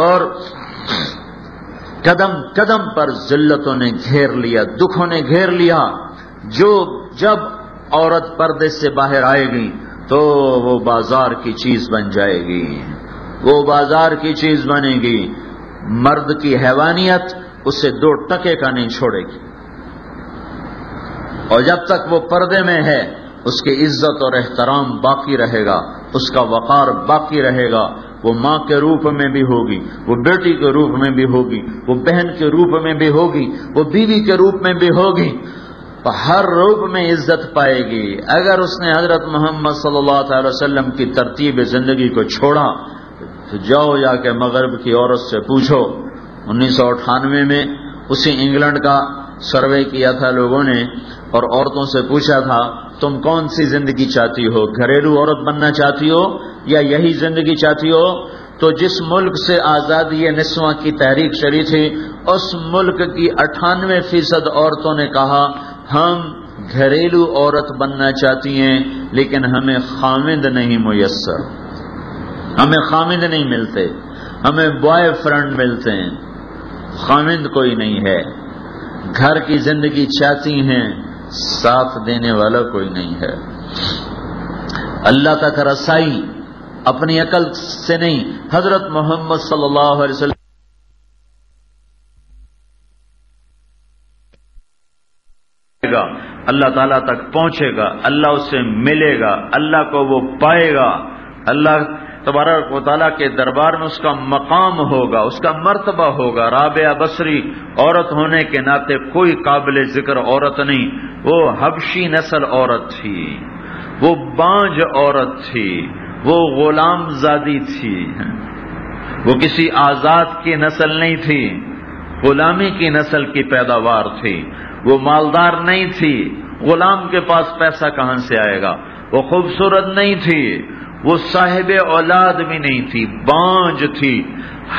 اور قدم قدم پر ذلتوں نے گھیر لیا، دکھوں نے گھیر لیا، جو جب عورت پردے سے باہر آئے گی تو وہ بازار کی چیز بن جائے گی۔ وہ بازار کی چیز بنے گی۔ مرد کی حیوانیت اسے دو ٹکے کا نہیں چھوڑے گی۔ اور جب تک وہ پردے میں ہے، اس کی عزت اور احترام باقی رہے گا۔ اس کا وقار باقی رہے گا۔ وہ ماں کے روپ میں بھی ہوگی، وہ بیٹی کے روپ میں بھی ہوگی، وہ بہن کے روپ میں بھی ہوگی، وہ بیوی کے روپ میں بھی ہوگی۔ ہر روپ میں عزت پائے گی۔ اگر اس نے حضرت محمد صلی اللہ تعالی وسلم کی ترتیب زندگی کو چھوڑا، تو جاؤ جا کے مغرب کی عورت سے پوچھو۔ انیس سو اٹھانوے میں اسی انگلینڈ کا سروے کیا تھا لوگوں نے اور عورتوں سے پوچھا تھا، تم کون سی زندگی چاہتی ہو؟ گھریلو عورت بننا چاہتی ہو یا یہی زندگی چاہتی ہو؟ تو جس ملک سے آزادی نسواں کی تحریک شری تھی، اس ملک کی اٹھانوے فیصد عورتوں نے کہا ہم گھریلو عورت بننا چاہتی ہیں، لیکن ہمیں خامد نہیں میسر۔ ہمیں خامد نہیں ملتے۔ ہمیں بوائے فرینڈ ملتے ہیں۔ خامد کوئی نہیں ہے۔ گھر کی زندگی چاہتی ہیں، ساتھ دینے والا کوئی نہیں ہے۔ اللہ تک رسائی، اپنی عقل سے نہیں۔ حضرت محمد صلی اللہ علیہ وسلم گا، اللہ تعالیٰ تک پہنچے گا، اللہ اس سے ملے گا، اللہ کو وہ پائے گا۔ اللہ تبارک و تعالیٰ کے دربار میں اس کا مقام ہوگا، اس کا مرتبہ ہوگا۔ رابعہ بصری، عورت ہونے کے ناطے کوئی قابل ذکر عورت نہیں۔ وہ حبشی نسل عورت تھی، وہ بانج عورت تھی، وہ غلام زادی تھی۔ وہ کسی آزاد کی نسل نہیں تھی، غلامی کی نسل کی پیداوار تھی۔ وہ مالدار نہیں تھی۔ غلام کے پاس پیسہ کہاں سے آئے گا؟ وہ خوبصورت نہیں تھی۔ وہ صاحب اولاد بھی نہیں تھی۔ بانج تھی۔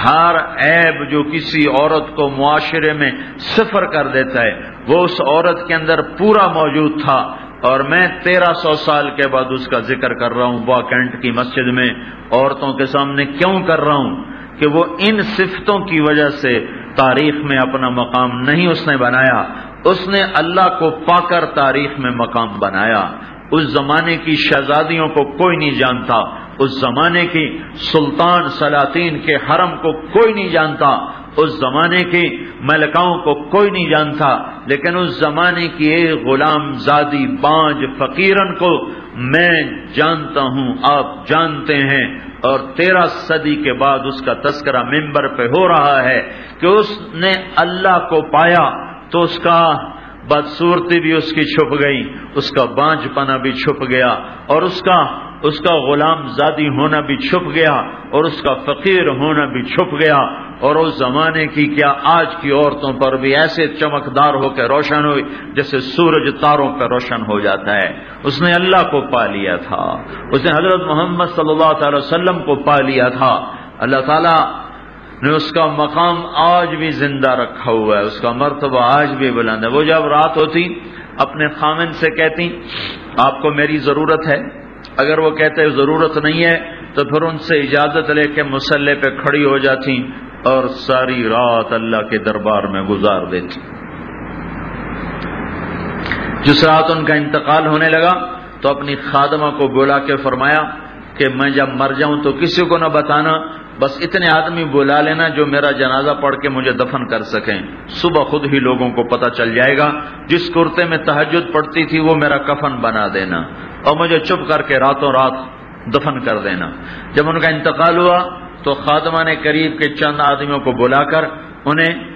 ہر عیب جو کسی عورت کو معاشرے میں صفر کر دیتا ہے، وہ اس عورت کے اندر پورا موجود تھا۔ اور میں تیرہ سو سال کے بعد اس کا ذکر کر رہا ہوں واکنٹ کی مسجد میں۔ عورتوں کے سامنے کیوں کر رہا ہوں؟ کہ وہ ان صفتوں کی وجہ سے تاریخ میں اپنا مقام نہیں اس نے بنایا۔ اس نے اللہ کو پا کر تاریخ میں مقام بنایا۔ اس زمانے کی شہزادیوں کو کوئی نہیں جانتا۔ اس زمانے کی سلطان سلاطین کے حرم کو کوئی نہیں جانتا۔ اس زمانے کی ملکاؤں کو کوئی نہیں جانتا۔ لیکن اس زمانے کی ایک غلام زادی بانج فقیرن کو میں جانتا ہوں، آپ جانتے ہیں۔ اور تیرہ صدی کے بعد اس کا تذکرہ ممبر پہ ہو رہا ہے کہ اس نے اللہ کو پایا۔ تو اس کا بدصورتی بھی اس کی چھپ گئی، اس کا بانج پنا بھی چھپ گیا، اور اس کا اس کا غلام زادی ہونا بھی چھپ گیا، اور اس کا فقیر ہونا بھی چھپ گیا، اور اس زمانے کی کیا آج کی عورتوں پر بھی ایسے چمکدار ہو کے روشن ہوئی جیسے سورج تاروں پہ روشن ہو جاتا ہے۔ اس نے اللہ کو پا لیا تھا۔ اس نے حضرت محمد صلی اللہ تعالی وسلم کو پا لیا تھا۔ اللہ تعالیٰ نے اس کا مقام آج بھی زندہ رکھا ہوا ہے، اس کا مرتبہ آج بھی بلند ہے۔ وہ جب رات ہوتی، اپنے خامن سے کہتی، آپ کو میری ضرورت ہے۔ اگر وہ کہتے ضرورت نہیں ہے، تو پھر ان سے اجازت لے کے مسلح پہ کھڑی ہو جاتی اور ساری رات اللہ کے دربار میں گزار دیتی۔ جس رات ان کا انتقال ہونے لگا، تو اپنی خادمہ کو بلا کے فرمایا کہ میں جب مر جاؤں تو کسی کو نہ بتانا بس اتنے آدمی بلا لینا جو میرا جنازہ پڑھ کے مجھے دفن کر سکیں۔ صبح خود ہی لوگوں کو پتہ چل جائے گا، جس کرتے میں تحجد پڑتی تھی وہ میرا کفن بنا دینا اور مجھے چپ کر کے راتوں رات دفن کر دینا۔ جب ان کا انتقال ہوا تو خادمہ نے قریب کے چند آدمیوں کو بلا کر انہیں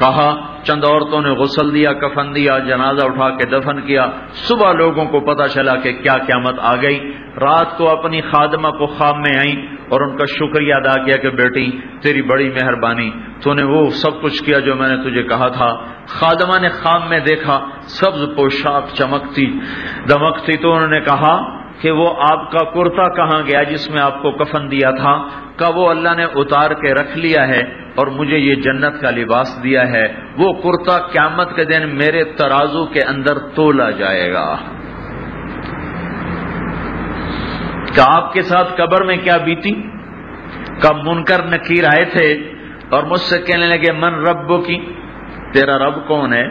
کہا، چند عورتوں نے غسل دیا، کفن دیا، جنازہ اٹھا کے دفن کیا۔ صبح لوگوں کو پتا چلا کہ کیا قیامت آ گئی۔ رات کو اپنی خادمہ کو خواب میں آئی اور ان کا شکریہ ادا کیا کہ بیٹی، تیری بڑی مہربانی، تو نے وہ سب کچھ کیا جو میں نے تجھے کہا تھا۔ خادمہ نے خواب میں دیکھا، سبز پوشاک چمکتی، دمکتی تو انہوں نے کہا کہ وہ آپ کا کرتا کہاں گیا جس میں آپ کو کفن دیا تھا؟ کا وہ اللہ نے اتار کے رکھ لیا ہے اور مجھے یہ جنت کا لباس دیا ہے۔ وہ کرتا قیامت کے دن میرے ترازو کے اندر تولا جائے گا۔ کہ آپ کے ساتھ قبر میں کیا بیتی؟ کب منکر نکیر آئے تھے اور مجھ سے کہنے لگے، من رب کی تیرا رب کون ہے؟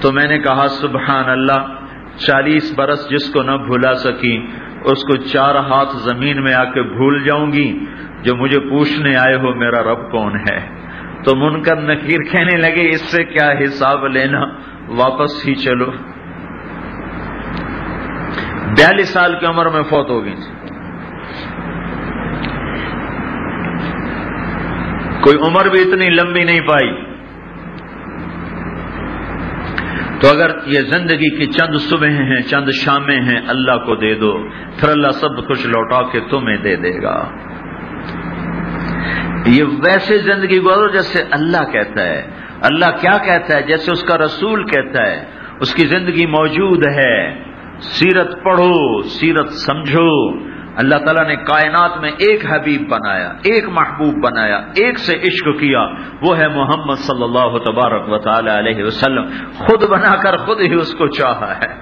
تو میں نے کہا، سبحان اللہ چالیس برس جس کو نہ بھولا سکی اس کو چار ہاتھ زمین میں آ کے بھول جاؤں گی، جو مجھے پوچھنے آئے ہو میرا رب کون ہے؟ تو منکر نکیر کہنے لگے، اس سے کیا حساب لینا؟ واپس ہی چلو۔ بیالیس سال کی عمر میں فوت ہو گئی۔ کوئی عمر بھی اتنی لمبی نہیں پائی۔ تو اگر یہ زندگی کی چند صبح ہیں، چند شامیں ہیں، اللہ کو دے دو، پھر اللہ سب کچھ لوٹا کے تمہیں دے دے گا۔ یہ ویسے زندگی گزرو جیسے اللہ کہتا ہے۔ اللہ کیا کہتا ہے؟ جیسے اس کا رسول کہتا ہے۔ اس کی زندگی موجود ہے۔ سیرت پڑھو، سیرت سمجھو۔ اللہ تعالیٰ نے کائنات میں ایک حبیب بنایا، ایک محبوب بنایا، ایک سے عشق کیا۔ وہ ہے محمد صلی اللہ تبارک و تعالی علیہ وسلم۔ خود بنا کر خود ہی اس کو چاہا ہے۔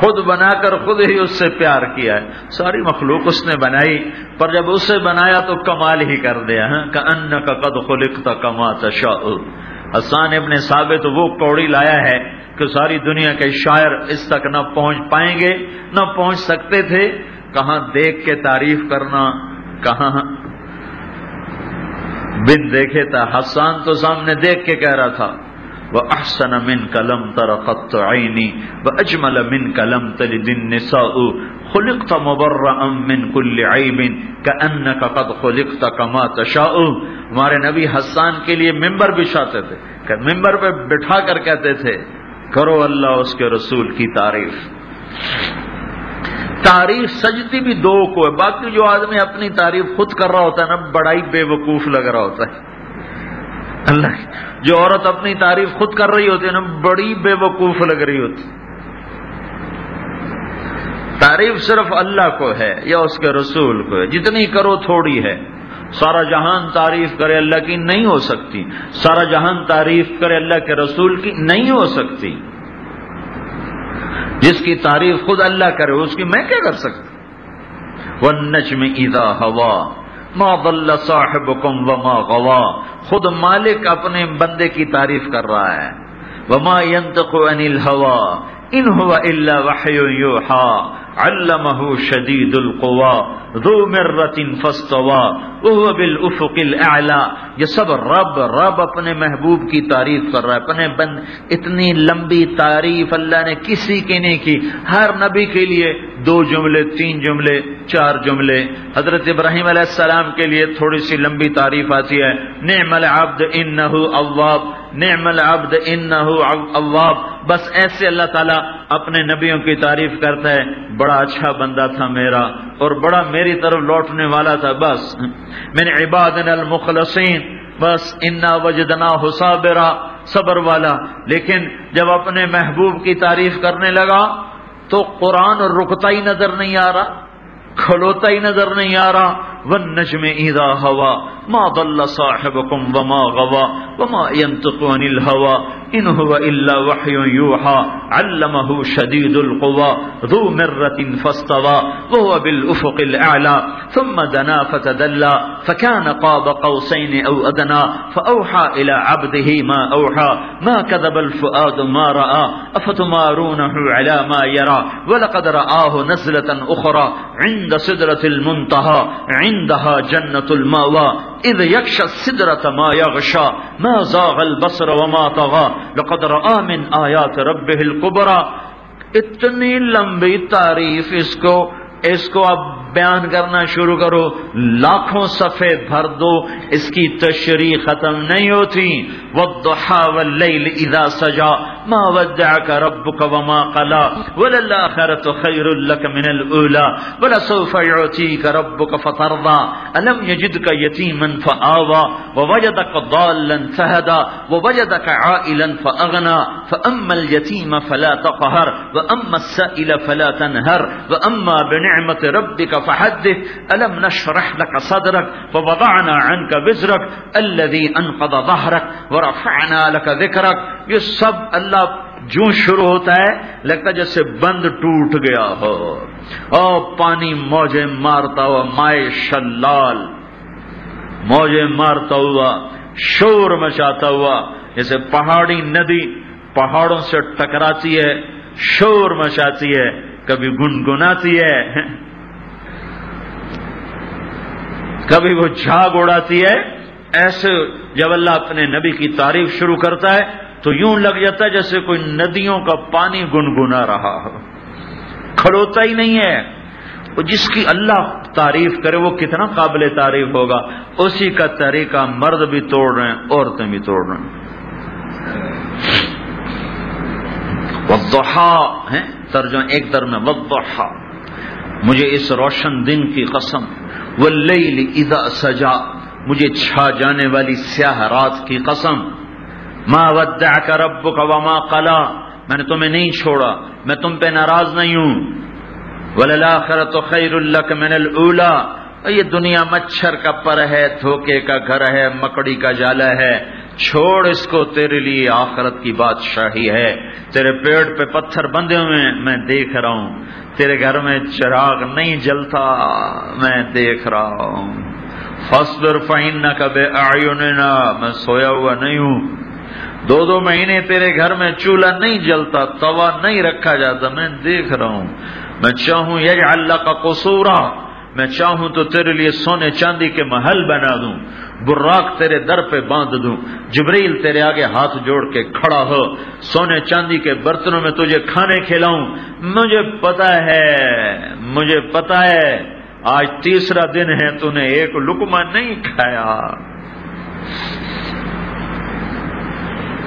خود بنا کر خود ہی اس سے پیار کیا ہے۔ ساری مخلوق اس نے بنائی، پر جب اسے بنایا تو کمال ہی کر دیا ہاں؟ کہ ان کا قد کما تشاء۔ حسان ابن ثابت وہ کوڑی لایا ہے کہ ساری دنیا کے شاعر اس تک نہ پہنچ پائیں گے، نہ پہنچ سکتے تھے۔ کہاں دیکھ کے تعریف کرنا، کہاں بن دیکھے تھا حسان تو سامنے دیکھ کے کہہ رہا تھا وہ احسن من کلم تر خط عینی وہ اجمل من کلم تلی دن نسا خلقت مبرا من کل عیب کا قد خلقت کما تشاء۔ ہمارے نبی حسان کے لیے ممبر بچھاتے تھے کہ ممبر پہ بٹھا کر کہتے تھے، کرو اللہ اس کے رسول کی تعریف۔ تعریف سجتی بھی دو کو ہے۔ باقی جو آدمی اپنی تعریف خود کر رہا ہوتا ہے نا بڑا ہی بے وقوف لگ رہا ہوتا ہے۔ اللہ جو عورت اپنی تعریف خود کر رہی ہوتی ہے نا، بڑی بے وقوف لگ رہی ہوتی تعریف صرف اللہ کو ہے یا اس کے رسول کو ہے۔ جتنی کرو تھوڑی ہے۔ سارا جہان تعریف کرے اللہ کی نہیں ہو سکتی۔ سارا جہان تعریف کرے اللہ کے رسول کی نہیں ہو سکتی۔ جس کی تعریف خود اللہ کرے اس کی میں کیا کر سکتا؟ وہ نجم ادا ہوا ما بل صاحب کم وما غوا، خود مالک اپنے بندے کی تعریف کر رہا ہے۔ وما ينطق عن الهوى ان هو الا وحي يوحى. علمه شدید القوا ذو مرت فاستوا وهو بالافق الاعلى یہ سب رب رب اپنے محبوب کی تعریف کر رہا ہے۔ اپنے بند اتنی لمبی تعریف اللہ نے کسی کی نہیں کی۔ ہر نبی کے لیے دو جملے، تین جملے، چار جملے۔ حضرت ابراہیم علیہ السلام کے لیے تھوڑی سی لمبی تعریف آتی ہے۔ نعم العبد انه اواب۔ نعم العبد انه اواب بس ایسے اللہ تعالیٰ اپنے نبیوں کی تعریف کرتا ہے، بڑا اچھا بندہ تھا میرا اور بڑا میری طرف لوٹنے والا تھا، بس. میں نے عباد المخلصین، بس انا وجدنا حسابرا صبر والا. لیکن جب اپنے محبوب کی تعریف کرنے لگا تو قرآن رکتا ہی نظر نہیں آ رہا، کھلوتا ہی نظر نہیں آ رہا والنجم إذا ہوا ما ضل صاحبكم وما غوا وما ينطق عن الهوى. إن هو إلا وحي يوحى. علمه شديد القوى. ذو مرة فاستوى. وهو بالأفق الأعلى. ثم دنا فتدلى. فكان قاب قوسين أو أدنى. فأوحى إلى عبده ما أوحى. ما كذب الفؤاد ما رأى. أفتمارونه على ما يرى. ولقد رآه نزلة أخرى. عند سدرة المنتهى. عندها جنة المأوى إذ يكشى السدرة ما يغشى ما زاغ البصر وما طغى. لقد رآ من آيات ربه الكبرى. اتنی لمبی تعریف اس کو اس کو أب بیان کرنا شروع کرو، لاکھوں صفحے بھر دو، اس کی تشریح ختم نہیں ہوتی۔ والضحا واللیل اذا سجا ما ودعك ربك وما قلا وللآخرة خير لك من الأولى۔ ولسوف يعطيك ربك فترضى۔ ألم يجدك يتيما فآوى۔ ووجدك ضالا فهدى۔ ووجدك عائلا فأغنى۔ فأما اليتيم فلا تقهر۔ وأما السائل فلا تنهر۔ وأما بنعمة ربك فحدث، ألم نشرح لك صدرك ووضعنا عنك وزرك؟ الذي أنقض ظهرك ورفعنا لك ذكرك. یہ سب اللہ جو شروع ہوتا ہے، لگتا جیسے بند ٹوٹ گیا ہو۔ او پانی موجے مارتا ہوا، مائے شلال۔ موجے مارتا ہوا، شور مچاتا ہوا۔ جیسے پہاڑی ندی پہاڑوں سے ٹکراتی ہے، شور مچاتی ہے، کبھی گنگناتی ہے۔ کبھی وہ جھاگ اڑاتی ہے، ایسے جب اللہ اپنے نبی کی تعریف شروع کرتا ہے، تو یوں لگ جاتا ہے جیسے کوئی ندیوں کا پانی گنگنا رہا ہو۔ کھڑوتا ہی نہیں ہے۔ جس کی اللہ تعریف کرے، وہ کتنا قابل تعریف ہوگا۔ اسی کا طریقہ مرد بھی توڑ رہے ہیں، عورتیں بھی توڑ رہے ہیں۔ وضحا ترجمہ ایک در میں وضحا مجھے اس روشن دن کی قسم واللیل اذا سجا، مجھے چھا جانے والی سیاہ رات کی قسم۔ ما ودعک ربک وما قلا، میں نے تمہیں نہیں چھوڑا، میں تم پہ ناراض نہیں ہوں۔ وللآخرۃ خیر لک من الاولی یہ دنیا مچھر کا پر ہے، دھوکے کا گھر ہے، مکڑی کا جالا ہے۔ چھوڑ اس کو، تیرے لیے آخرت کی بادشاہی ہے۔ تیرے پیڑ پہ پتھر بندے ہوئے میں دیکھ رہا ہوں۔ تیرے گھر میں چراغ نہیں جلتا، میں دیکھ رہا ہوں۔ فصبر فائن نہ کبھی میں سویا ہوا نہیں ہوں۔ دو دو مہینے تیرے گھر میں چولہا نہیں جلتا، توا نہیں رکھا جاتا، میں دیکھ رہا ہوں۔ میں چاہوں یہ اللہ کا قصورہ میں چاہوں تو تیرے لیے سونے چاندی کے محل بنا دوں۔ براق تیرے در پہ باندھ دوں، جبریل تیرے آگے ہاتھ جوڑ کے کھڑا ہو، سونے چاندی کے برتنوں میں تجھے کھانے کھلاؤں۔ مجھے پتا ہے، مجھے پتا ہے، آج تیسرا دن ہے تو نے ایک لکما نہیں کھایا۔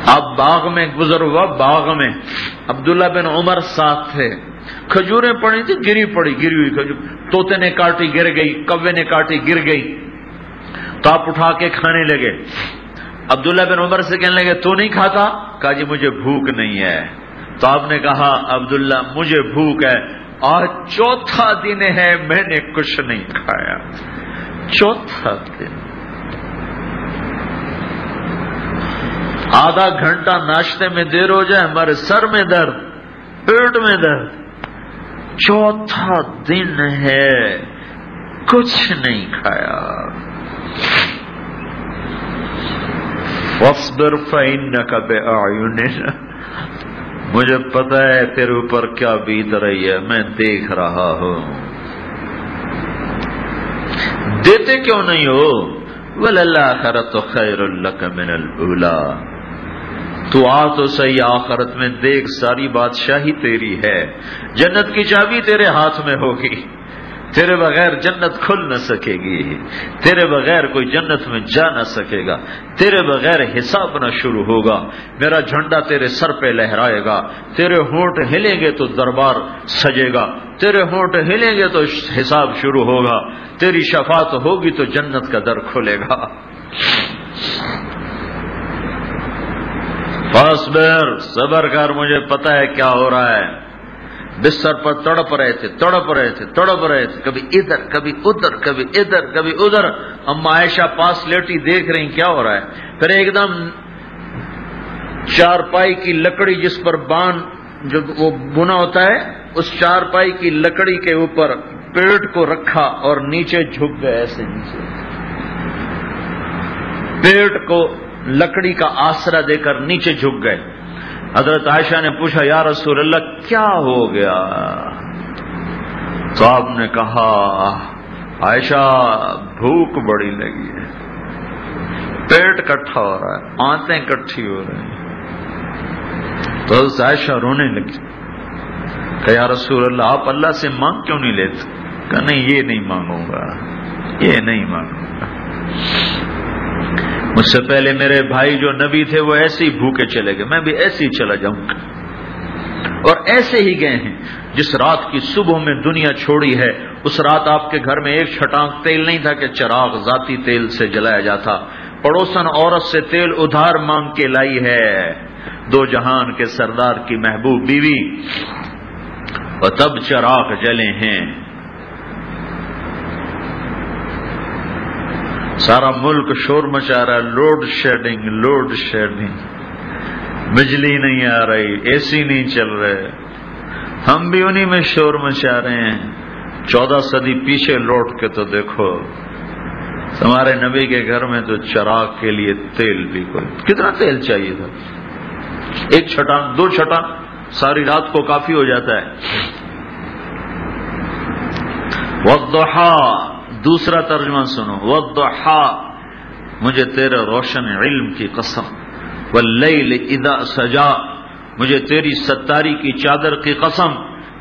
اب باغ میں گزر ہوا، باغ میں۔ عبداللہ بن عمر ساتھ تھے۔ کھجوریں پڑی تھی گری پڑی، گری ہوئی کھجور۔ توتے نے کاٹی، گر گئی، کوے نے کاٹی، گر گئی۔ تو آپ اٹھا کے کھانے لگے۔ عبداللہ بن عمر سے کہنے لگے، تو نہیں کھاتا؟ کہا جی مجھے بھوک نہیں ہے۔ تو آپ نے کہا، عبداللہ، مجھے بھوک ہے۔ آج چوتھا دن ہے، میں نے کچھ نہیں کھایا۔ چوتھا دن۔ آدھا گھنٹہ ناشتے میں دیر ہو جائے، ہمارے سر میں درد، پیٹ میں درد۔ چوتھا دن ہے، کچھ نہیں کھایا۔ وصبر فإنك بأعيننا مجھے پتا ہے تیرے اوپر کیا بیت رہی ہے، میں دیکھ رہا ہوں۔ دیتے کیوں نہیں ہو؟ وَلَلَّآخَرَةُ خَيْرٌ لَكَ مِنَ الْأُولَى۔ تو آ تو صحیح آخرت میں دیکھ، ساری بادشاہی تیری ہے۔ جنت کی چابی تیرے ہاتھ میں ہوگی۔ تیرے بغیر جنت کھل نہ سکے گی۔ تیرے بغیر کوئی جنت میں جا نہ سکے گا۔ تیرے بغیر حساب نہ شروع ہوگا۔ میرا جھنڈا تیرے سر پہ لہرائے گا۔ تیرے ہونٹ ہلیں گے تو دربار سجے گا۔ تیرے ہونٹ ہلیں گے تو حساب شروع ہوگا۔ تیری شفاعت ہوگی تو جنت کا در کھلے گا۔ فاسبر صبر کر، مجھے پتا ہے کیا ہو رہا ہے۔ بستر پر تڑپ رہے تھے، تڑپ رہے تھے، تڑپ رہے تھے۔ کبھی ادھر کبھی ادھر کبھی ادھر کبھی ادھر۔ اما عائشہ پاس لیٹی دیکھ رہی کیا ہو رہا ہے؟ پھر ایک دم چار پائی کی لکڑی جس پر بان جو وہ بنا ہوتا ہے، اس چار پائی کی لکڑی کے اوپر پیٹ کو رکھا اور نیچے جھک گئے ایسے نیچے۔ پیٹ کو لکڑی کا آسرا دے کر نیچے جھک گئے۔ حضرت عائشہ نے پوچھا، یا رسول اللہ، کیا ہو گیا؟ تو آپ نے کہا، عائشہ، بھوک بڑی لگی ہے، پیٹ کٹھا ہو رہا ہے، آنتیں کٹھی ہو رہی ہیں. تو عائشہ رونے لگی۔ کہ یا رسول اللہ، آپ اللہ سے مانگ کیوں نہیں لیتے؟ کہ نہیں، یہ نہیں مانگوں گا، یہ نہیں مانگوں گا۔ مجھ سے پہلے میرے بھائی جو نبی تھے وہ ایسے ہی بھوکے چلے گئے، میں بھی ایسے ہی چلا جاؤں گا۔ اور ایسے ہی گئے ہیں، جس رات کی صبح میں دنیا چھوڑی ہے، اس رات آپ کے گھر میں ایک چھٹانک تیل نہیں تھا کہ چراغ ذاتی تیل سے جلایا جاتا۔ پڑوسن عورت سے تیل ادھار مانگ کے لائی ہے۔ دو جہان کے سردار کی محبوب بیوی۔ اور تب چراغ جلے ہیں۔ سارا ملک شور مچا رہا ہے لوڈ شیڈنگ لوڈ شیڈنگ بجلی نہیں آ رہی اے سی نہیں چل رہے۔ ہم بھی انہی میں شور مچا رہے ہیں۔ چودہ صدی پیچھے لوٹ کے تو دیکھو۔ تمہارے نبی کے گھر میں تو چراغ کے لیے تیل بھی کوئی۔ کتنا تیل چاہیے تھا؟ ایک چھٹا دو چھٹا ساری رات کو کافی ہو جاتا ہے۔ وضحا دوسرا ترجمہ سنو. وضحا مجھے تیرے روشن علم کی قسم. واللیل اذا سجا مجھے تیری ستاری کی چادر کی قسم،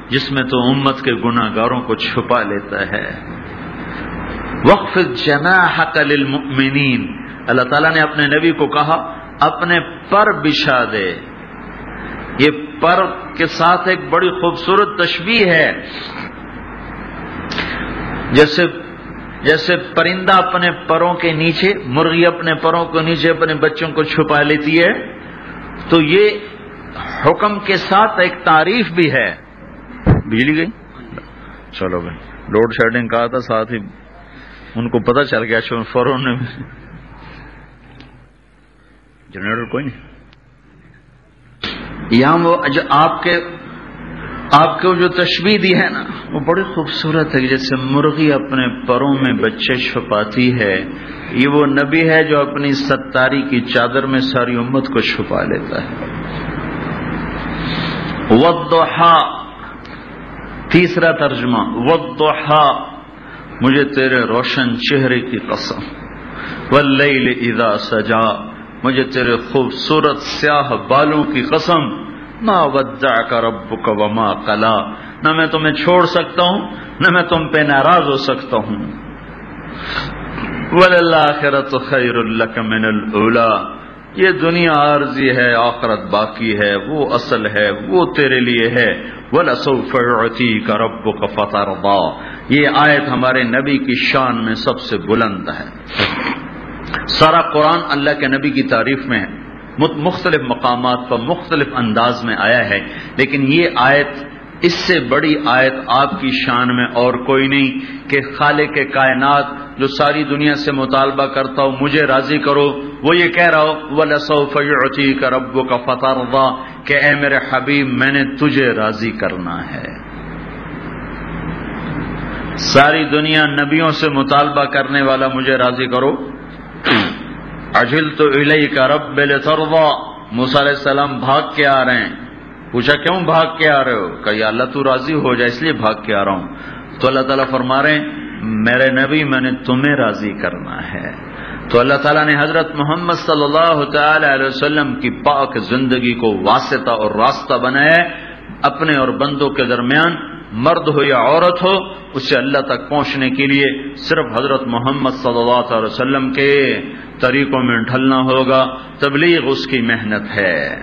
جس میں تو امت کے گناہ گاروں کو چھپا لیتا ہے. وقف جناحک للمؤمنین اللہ تعالیٰ نے اپنے نبی کو کہا، اپنے پر بچھا دے. یہ پر کے ساتھ ایک بڑی خوبصورت تشبیح ہے، جیسے جیسے پرندہ اپنے پروں کے نیچے، مرغی اپنے پروں کے نیچے اپنے بچوں کو چھپا لیتی ہے، تو یہ حکم کے ساتھ ایک تعریف بھی ہے۔ بجلی گئی؟ چلو بھائی لوڈ شیڈنگ کہا تھا، ساتھ ہی ان کو پتا چل گیا فوروں نے جنریٹر کوئی نہیں۔ یہاں وہ جو آپ کے آپ کو جو تشبیح دی ہے نا، وہ بڑی خوبصورت ہے جیسے مرغی اپنے پروں میں بچے چھپاتی ہے، یہ وہ نبی ہے جو اپنی ستاری کی چادر میں ساری امت کو چھپا لیتا ہے۔ وضحا تیسرا ترجمہ وضحا مجھے تیرے روشن چہرے کی قسم۔ واللیل اذا سجا مجھے تیرے خوبصورت سیاہ بالوں کی قسم۔ ما ودعک ربک وما قلا. نہ میں تمہیں چھوڑ سکتا ہوں، نہ میں تم پہ ناراض ہو سکتا ہوں۔ وللآخرت خیر لک من الاولا یہ دنیا عارضی ہے، آخرت باقی ہے، وہ اصل ہے، وہ تیرے لیے ہے۔ وَلَسَوْفَ يُعْتِيكَ رَبُّكَ فَتَرْضَى۔ یہ آیت ہمارے نبی کی شان میں سب سے بلند ہے۔ سارا قرآن اللہ کے نبی کی تعریف میں ہے۔ مختلف مقامات پر مختلف انداز میں آیا ہے۔ لیکن یہ آیت، اس سے بڑی آیت آپ کی شان میں اور کوئی نہیں کہ خالق کے کائنات جو ساری دنیا سے مطالبہ کرتا ہو، مجھے راضی کرو۔ وہ یہ کہہ رہا ہو وہ لسو فیوتی کا کا فتح کہ اے میرے حبیب، میں نے تجھے راضی کرنا ہے۔ ساری دنیا نبیوں سے مطالبہ کرنے والا مجھے راضی کرو۔ اجل تو الہی کا رب علیہ السلام بھاگ کے آ رہے ہیں۔ پوچھا کیوں بھاگ کے آ رہے ہو؟ کہ یا اللہ تو راضی ہو جائے اس لیے بھاگ کے آ رہا ہوں۔ تو اللہ تعالیٰ فرما رہے ہیں، میرے نبی، میں نے تمہیں راضی کرنا ہے۔ تو اللہ تعالیٰ نے حضرت محمد صلی اللہ تعالی علیہ وسلم کی پاک زندگی کو واسطہ اور راستہ بنایا اپنے اور بندوں کے درمیان مرد ہو یا عورت ہو، اسے اللہ تک پہنچنے کے لیے صرف حضرت محمد صلی اللہ علیہ وسلم کے طریقوں میں ڈھلنا ہوگا، تبلیغ اس کی محنت ہے۔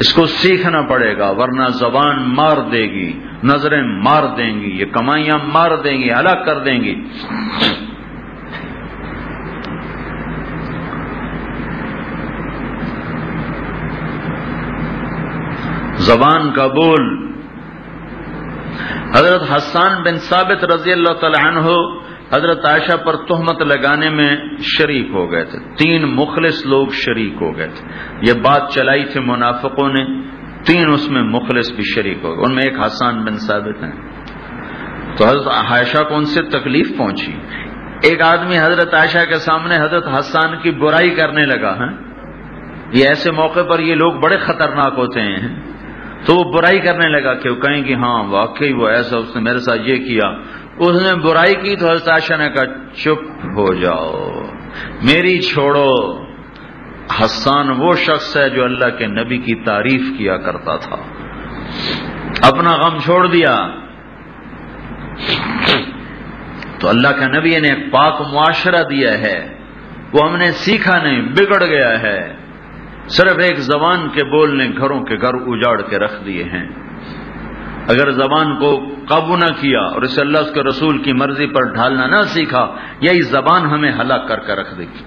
اس کو سیکھنا پڑے گا، ورنہ زبان مار دے گی، نظریں مار دیں گی، یہ کمائیاں مار دیں گی، ہلاک کر دیں گی۔ زبان کا بول حضرت حسان بن ثابت رضی اللہ تعالی عنہ حضرت عائشہ پر تہمت لگانے میں شریک ہو گئے تھے۔ تین مخلص لوگ شریک ہو گئے تھے۔ یہ بات چلائی تھی منافقوں نے۔ تین اس میں مخلص بھی شریک ہو گئے۔ ان میں ایک حسان بن ثابت ہیں۔ تو حضرت عائشہ کو ان سے تکلیف پہنچی۔ ایک آدمی حضرت عائشہ کے سامنے حضرت حسان کی برائی کرنے لگا ہے یہ ایسے موقع پر یہ لوگ بڑے خطرناک ہوتے ہیں۔ تو وہ برائی کرنے لگا کہ وہ کہیں کہ ہاں واقعی وہ ایسا اس نے میرے ساتھ یہ کیا۔ اس نے برائی کی تو حضرت عائشہ نے کہا، چپ ہو جاؤ، میری چھوڑو۔ حسان وہ شخص ہے جو اللہ کے نبی کی تعریف کیا کرتا تھا۔ اپنا غم چھوڑ دیا۔ تو اللہ کے نبی نے ایک پاک معاشرہ دیا ہے۔ وہ ہم نے سیکھا نہیں، بگڑ گیا ہے۔ صرف ایک زبان کے بول نے گھروں کے گھر اجاڑ کے رکھ دیے ہیں۔ اگر زبان کو قابو نہ کیا اور اسے اللہ اس کے رسول کی مرضی پر ڈھالنا نہ سیکھا، یہی زبان ہمیں ہلاک کر کے رکھ دے گی۔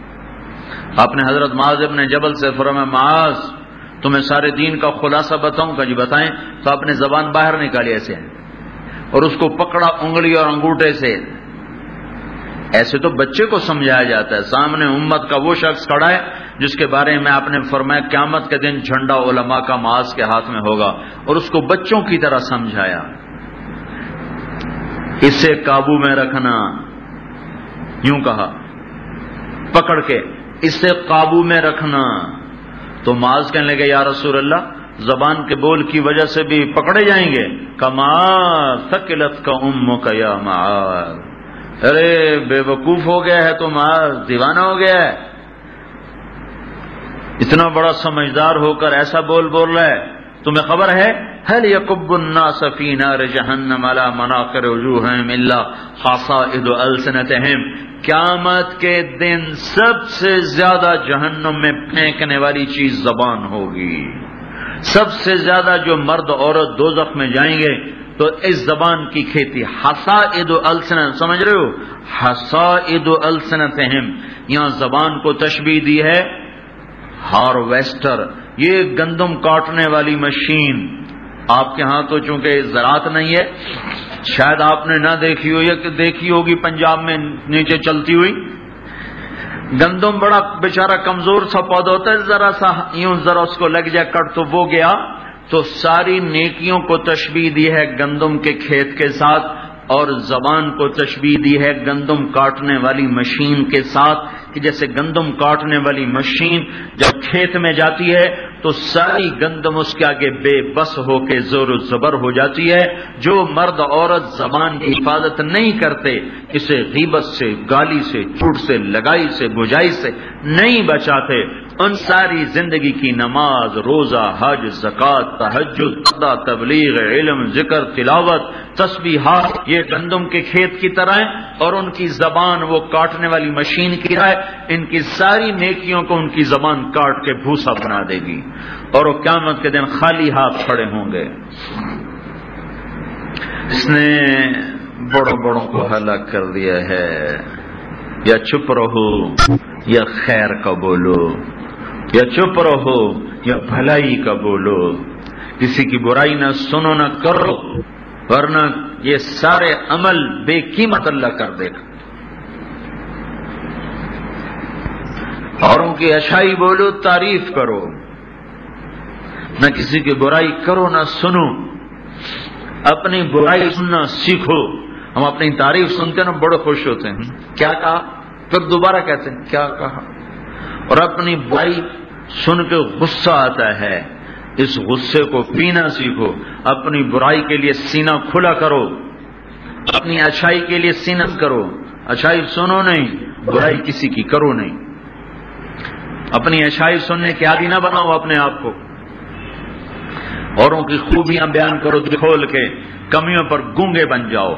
آپ نے حضرت معاذ ابن جبل سے فرما معاذ، تمہیں سارے دین کا خلاصہ بتاؤں کا جی بتائیں، تو آپ نے زبان باہر نکالی ایسے۔ اور اس کو پکڑا انگلی اور انگوٹھے سے۔ ایسے تو بچے کو سمجھایا جاتا ہے، سامنے امت کا وہ شخص کھڑا ہے جس کے بارے میں آپ نے فرمایا قیامت کے دن جھنڈا علماء کا معاذ کے ہاتھ میں ہوگا اور اس کو بچوں کی طرح سمجھایا۔ اسے قابو میں رکھنا۔ یوں کہا۔ پکڑ کے اسے قابو میں رکھنا۔ تو معاذ کہنے لگے، یا رسول اللہ، زبان کے بول کی وجہ سے بھی پکڑے جائیں گے۔ کما تکلت کا ام کا یا معاذ۔ ارے، بے وقوف ہو گیا ہے تو معاذ، دیوانہ ہو گیا ہے۔ اتنا بڑا سمجھدار ہو کر ایسا بول بول رہا ہے، تمہیں خبر ہے؟ هل يكب الناس في نار جهنم على مناقر وجوههم الا خاصائد السنتهم قیامت کے دن سب سے زیادہ جہنم میں پھینکنے والی چیز زبان ہوگی۔ سب سے زیادہ جو مرد عورت دوزخ میں جائیں گے، تو اس زبان کی کھیتی حسائد السنت، سمجھ رہے ہو؟ حسائد السنتهم یہاں زبان کو تشبیح دی ہے۔ ہارویسٹر، یہ گندم کاٹنے والی مشین۔ آپ کے ہاں تو چونکہ زراعت نہیں ہے، شاید آپ نے نہ دیکھی ہو یا دیکھی ہوگی پنجاب میں نیچے چلتی ہوئی۔ گندم بڑا بیچارہ کمزور سا پودا ہوتا ہے، ذرا سا یوں ذرا اس کو لگ جائے، کٹ تو وہ گیا۔ تو ساری نیکیوں کو تشبیح دی ہے گندم کے کھیت کے ساتھ، اور زبان کو تشبیح دی ہے گندم کاٹنے والی مشین کے ساتھ۔ کہ جیسے گندم کاٹنے والی مشین جب کھیت میں جاتی ہے تو ساری گندم اس کے آگے بے بس ہو کے زور و زبر ہو جاتی ہے۔ جو مرد عورت زبان کی حفاظت نہیں کرتے، اسے غیبت سے، گالی سے چوٹ سے، لگائی سے، بجائی سے نہیں بچاتے۔ ان ساری زندگی کی نماز، روزہ، حج زکات تحجد تبلیغ، علم، ذکر، تلاوت، تسبیحات، یہ گندم کے کھیت کی طرح ہیں اور ان کی زبان وہ کاٹنے والی مشین کی طرح ہے۔ ان کی ساری نیکیوں کو ان کی زبان کاٹ کے بھوسا بنا دے گی۔ اور وہ قیامت کے دن خالی ہاتھ کھڑے ہوں گے۔ اس نے بڑوں بڑوں کو ہلاک کر دیا ہے۔ یا چپ رہو، یا خیر کا بولو۔ یا چپ رہو، یا بھلائی کا بولو۔ کسی کی برائی نہ سنو، نہ کرو، ورنہ یہ سارے عمل بے قیمت اللہ کر دے گا۔ اوروں کی اچھائی بولو، تعریف کرو۔ نہ کسی کی برائی کرو، نہ سنو۔ اپنی برائی سننا سیکھو۔ ہم اپنی تعریف سنتے نا بڑے خوش ہوتے ہیں۔ کیا کہا؟ پھر دوبارہ کہتے ہیں، کیا کہا؟ اور اپنی برائی سن کے غصہ آتا ہے۔ اس غصے کو پینا سیکھو۔ اپنی برائی کے لیے سینہ کھلا کرو۔ اپنی اچھائی کے لیے سینہ کرو۔ اچھائی سنو نہیں، برائی کسی کی کرو نہیں۔ اپنی اچھائی سننے کے عادی نہ بناؤ اپنے آپ کو۔ اوروں کی خوبیاں بیان کرو کھول کے، کمیوں پر گونگے بن جاؤ۔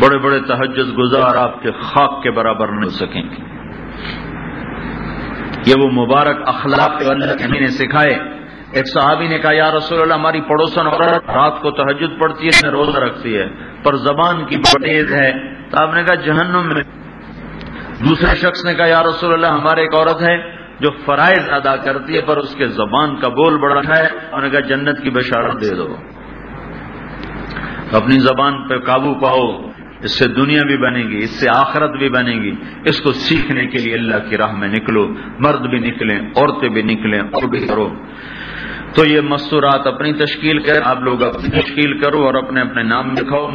بڑے بڑے تحجد گزار آپ کے خاک کے برابر نہیں سکیں۔ گے یہ وہ مبارک اخلاق اللہ نے سکھائے۔ ایک صحابی نے کہا، یا رسول اللہ، ہماری پڑوسن عورت رات کو تحجد پڑتی ہے روزہ رکھتی ہے، پر زبان کی تیز ہے۔ تو آپ نے کہا، جہنم میں۔ دوسرے شخص نے کہا، یا رسول اللہ، ہمارے ایک عورت ہے جو فرائض ادا کرتی ہے، پر اس کے زبان کا بول بڑا ہے۔ انہوں نے کہا، جنت کی بشارت دے دو۔ اپنی زبان پہ قابو پاؤ۔ اس سے دنیا بھی بنے گی، اس سے آخرت بھی بنے گی۔ اس کو سیکھنے کے لیے اللہ کی راہ میں نکلو۔ مرد بھی نکلیں، عورتیں بھی نکلیں اور بھی کرو۔ تو یہ مستورات اپنی تشکیل کر، آپ لوگ اپنی تشکیل کرو اور اپنے اپنے نام لکھاؤ۔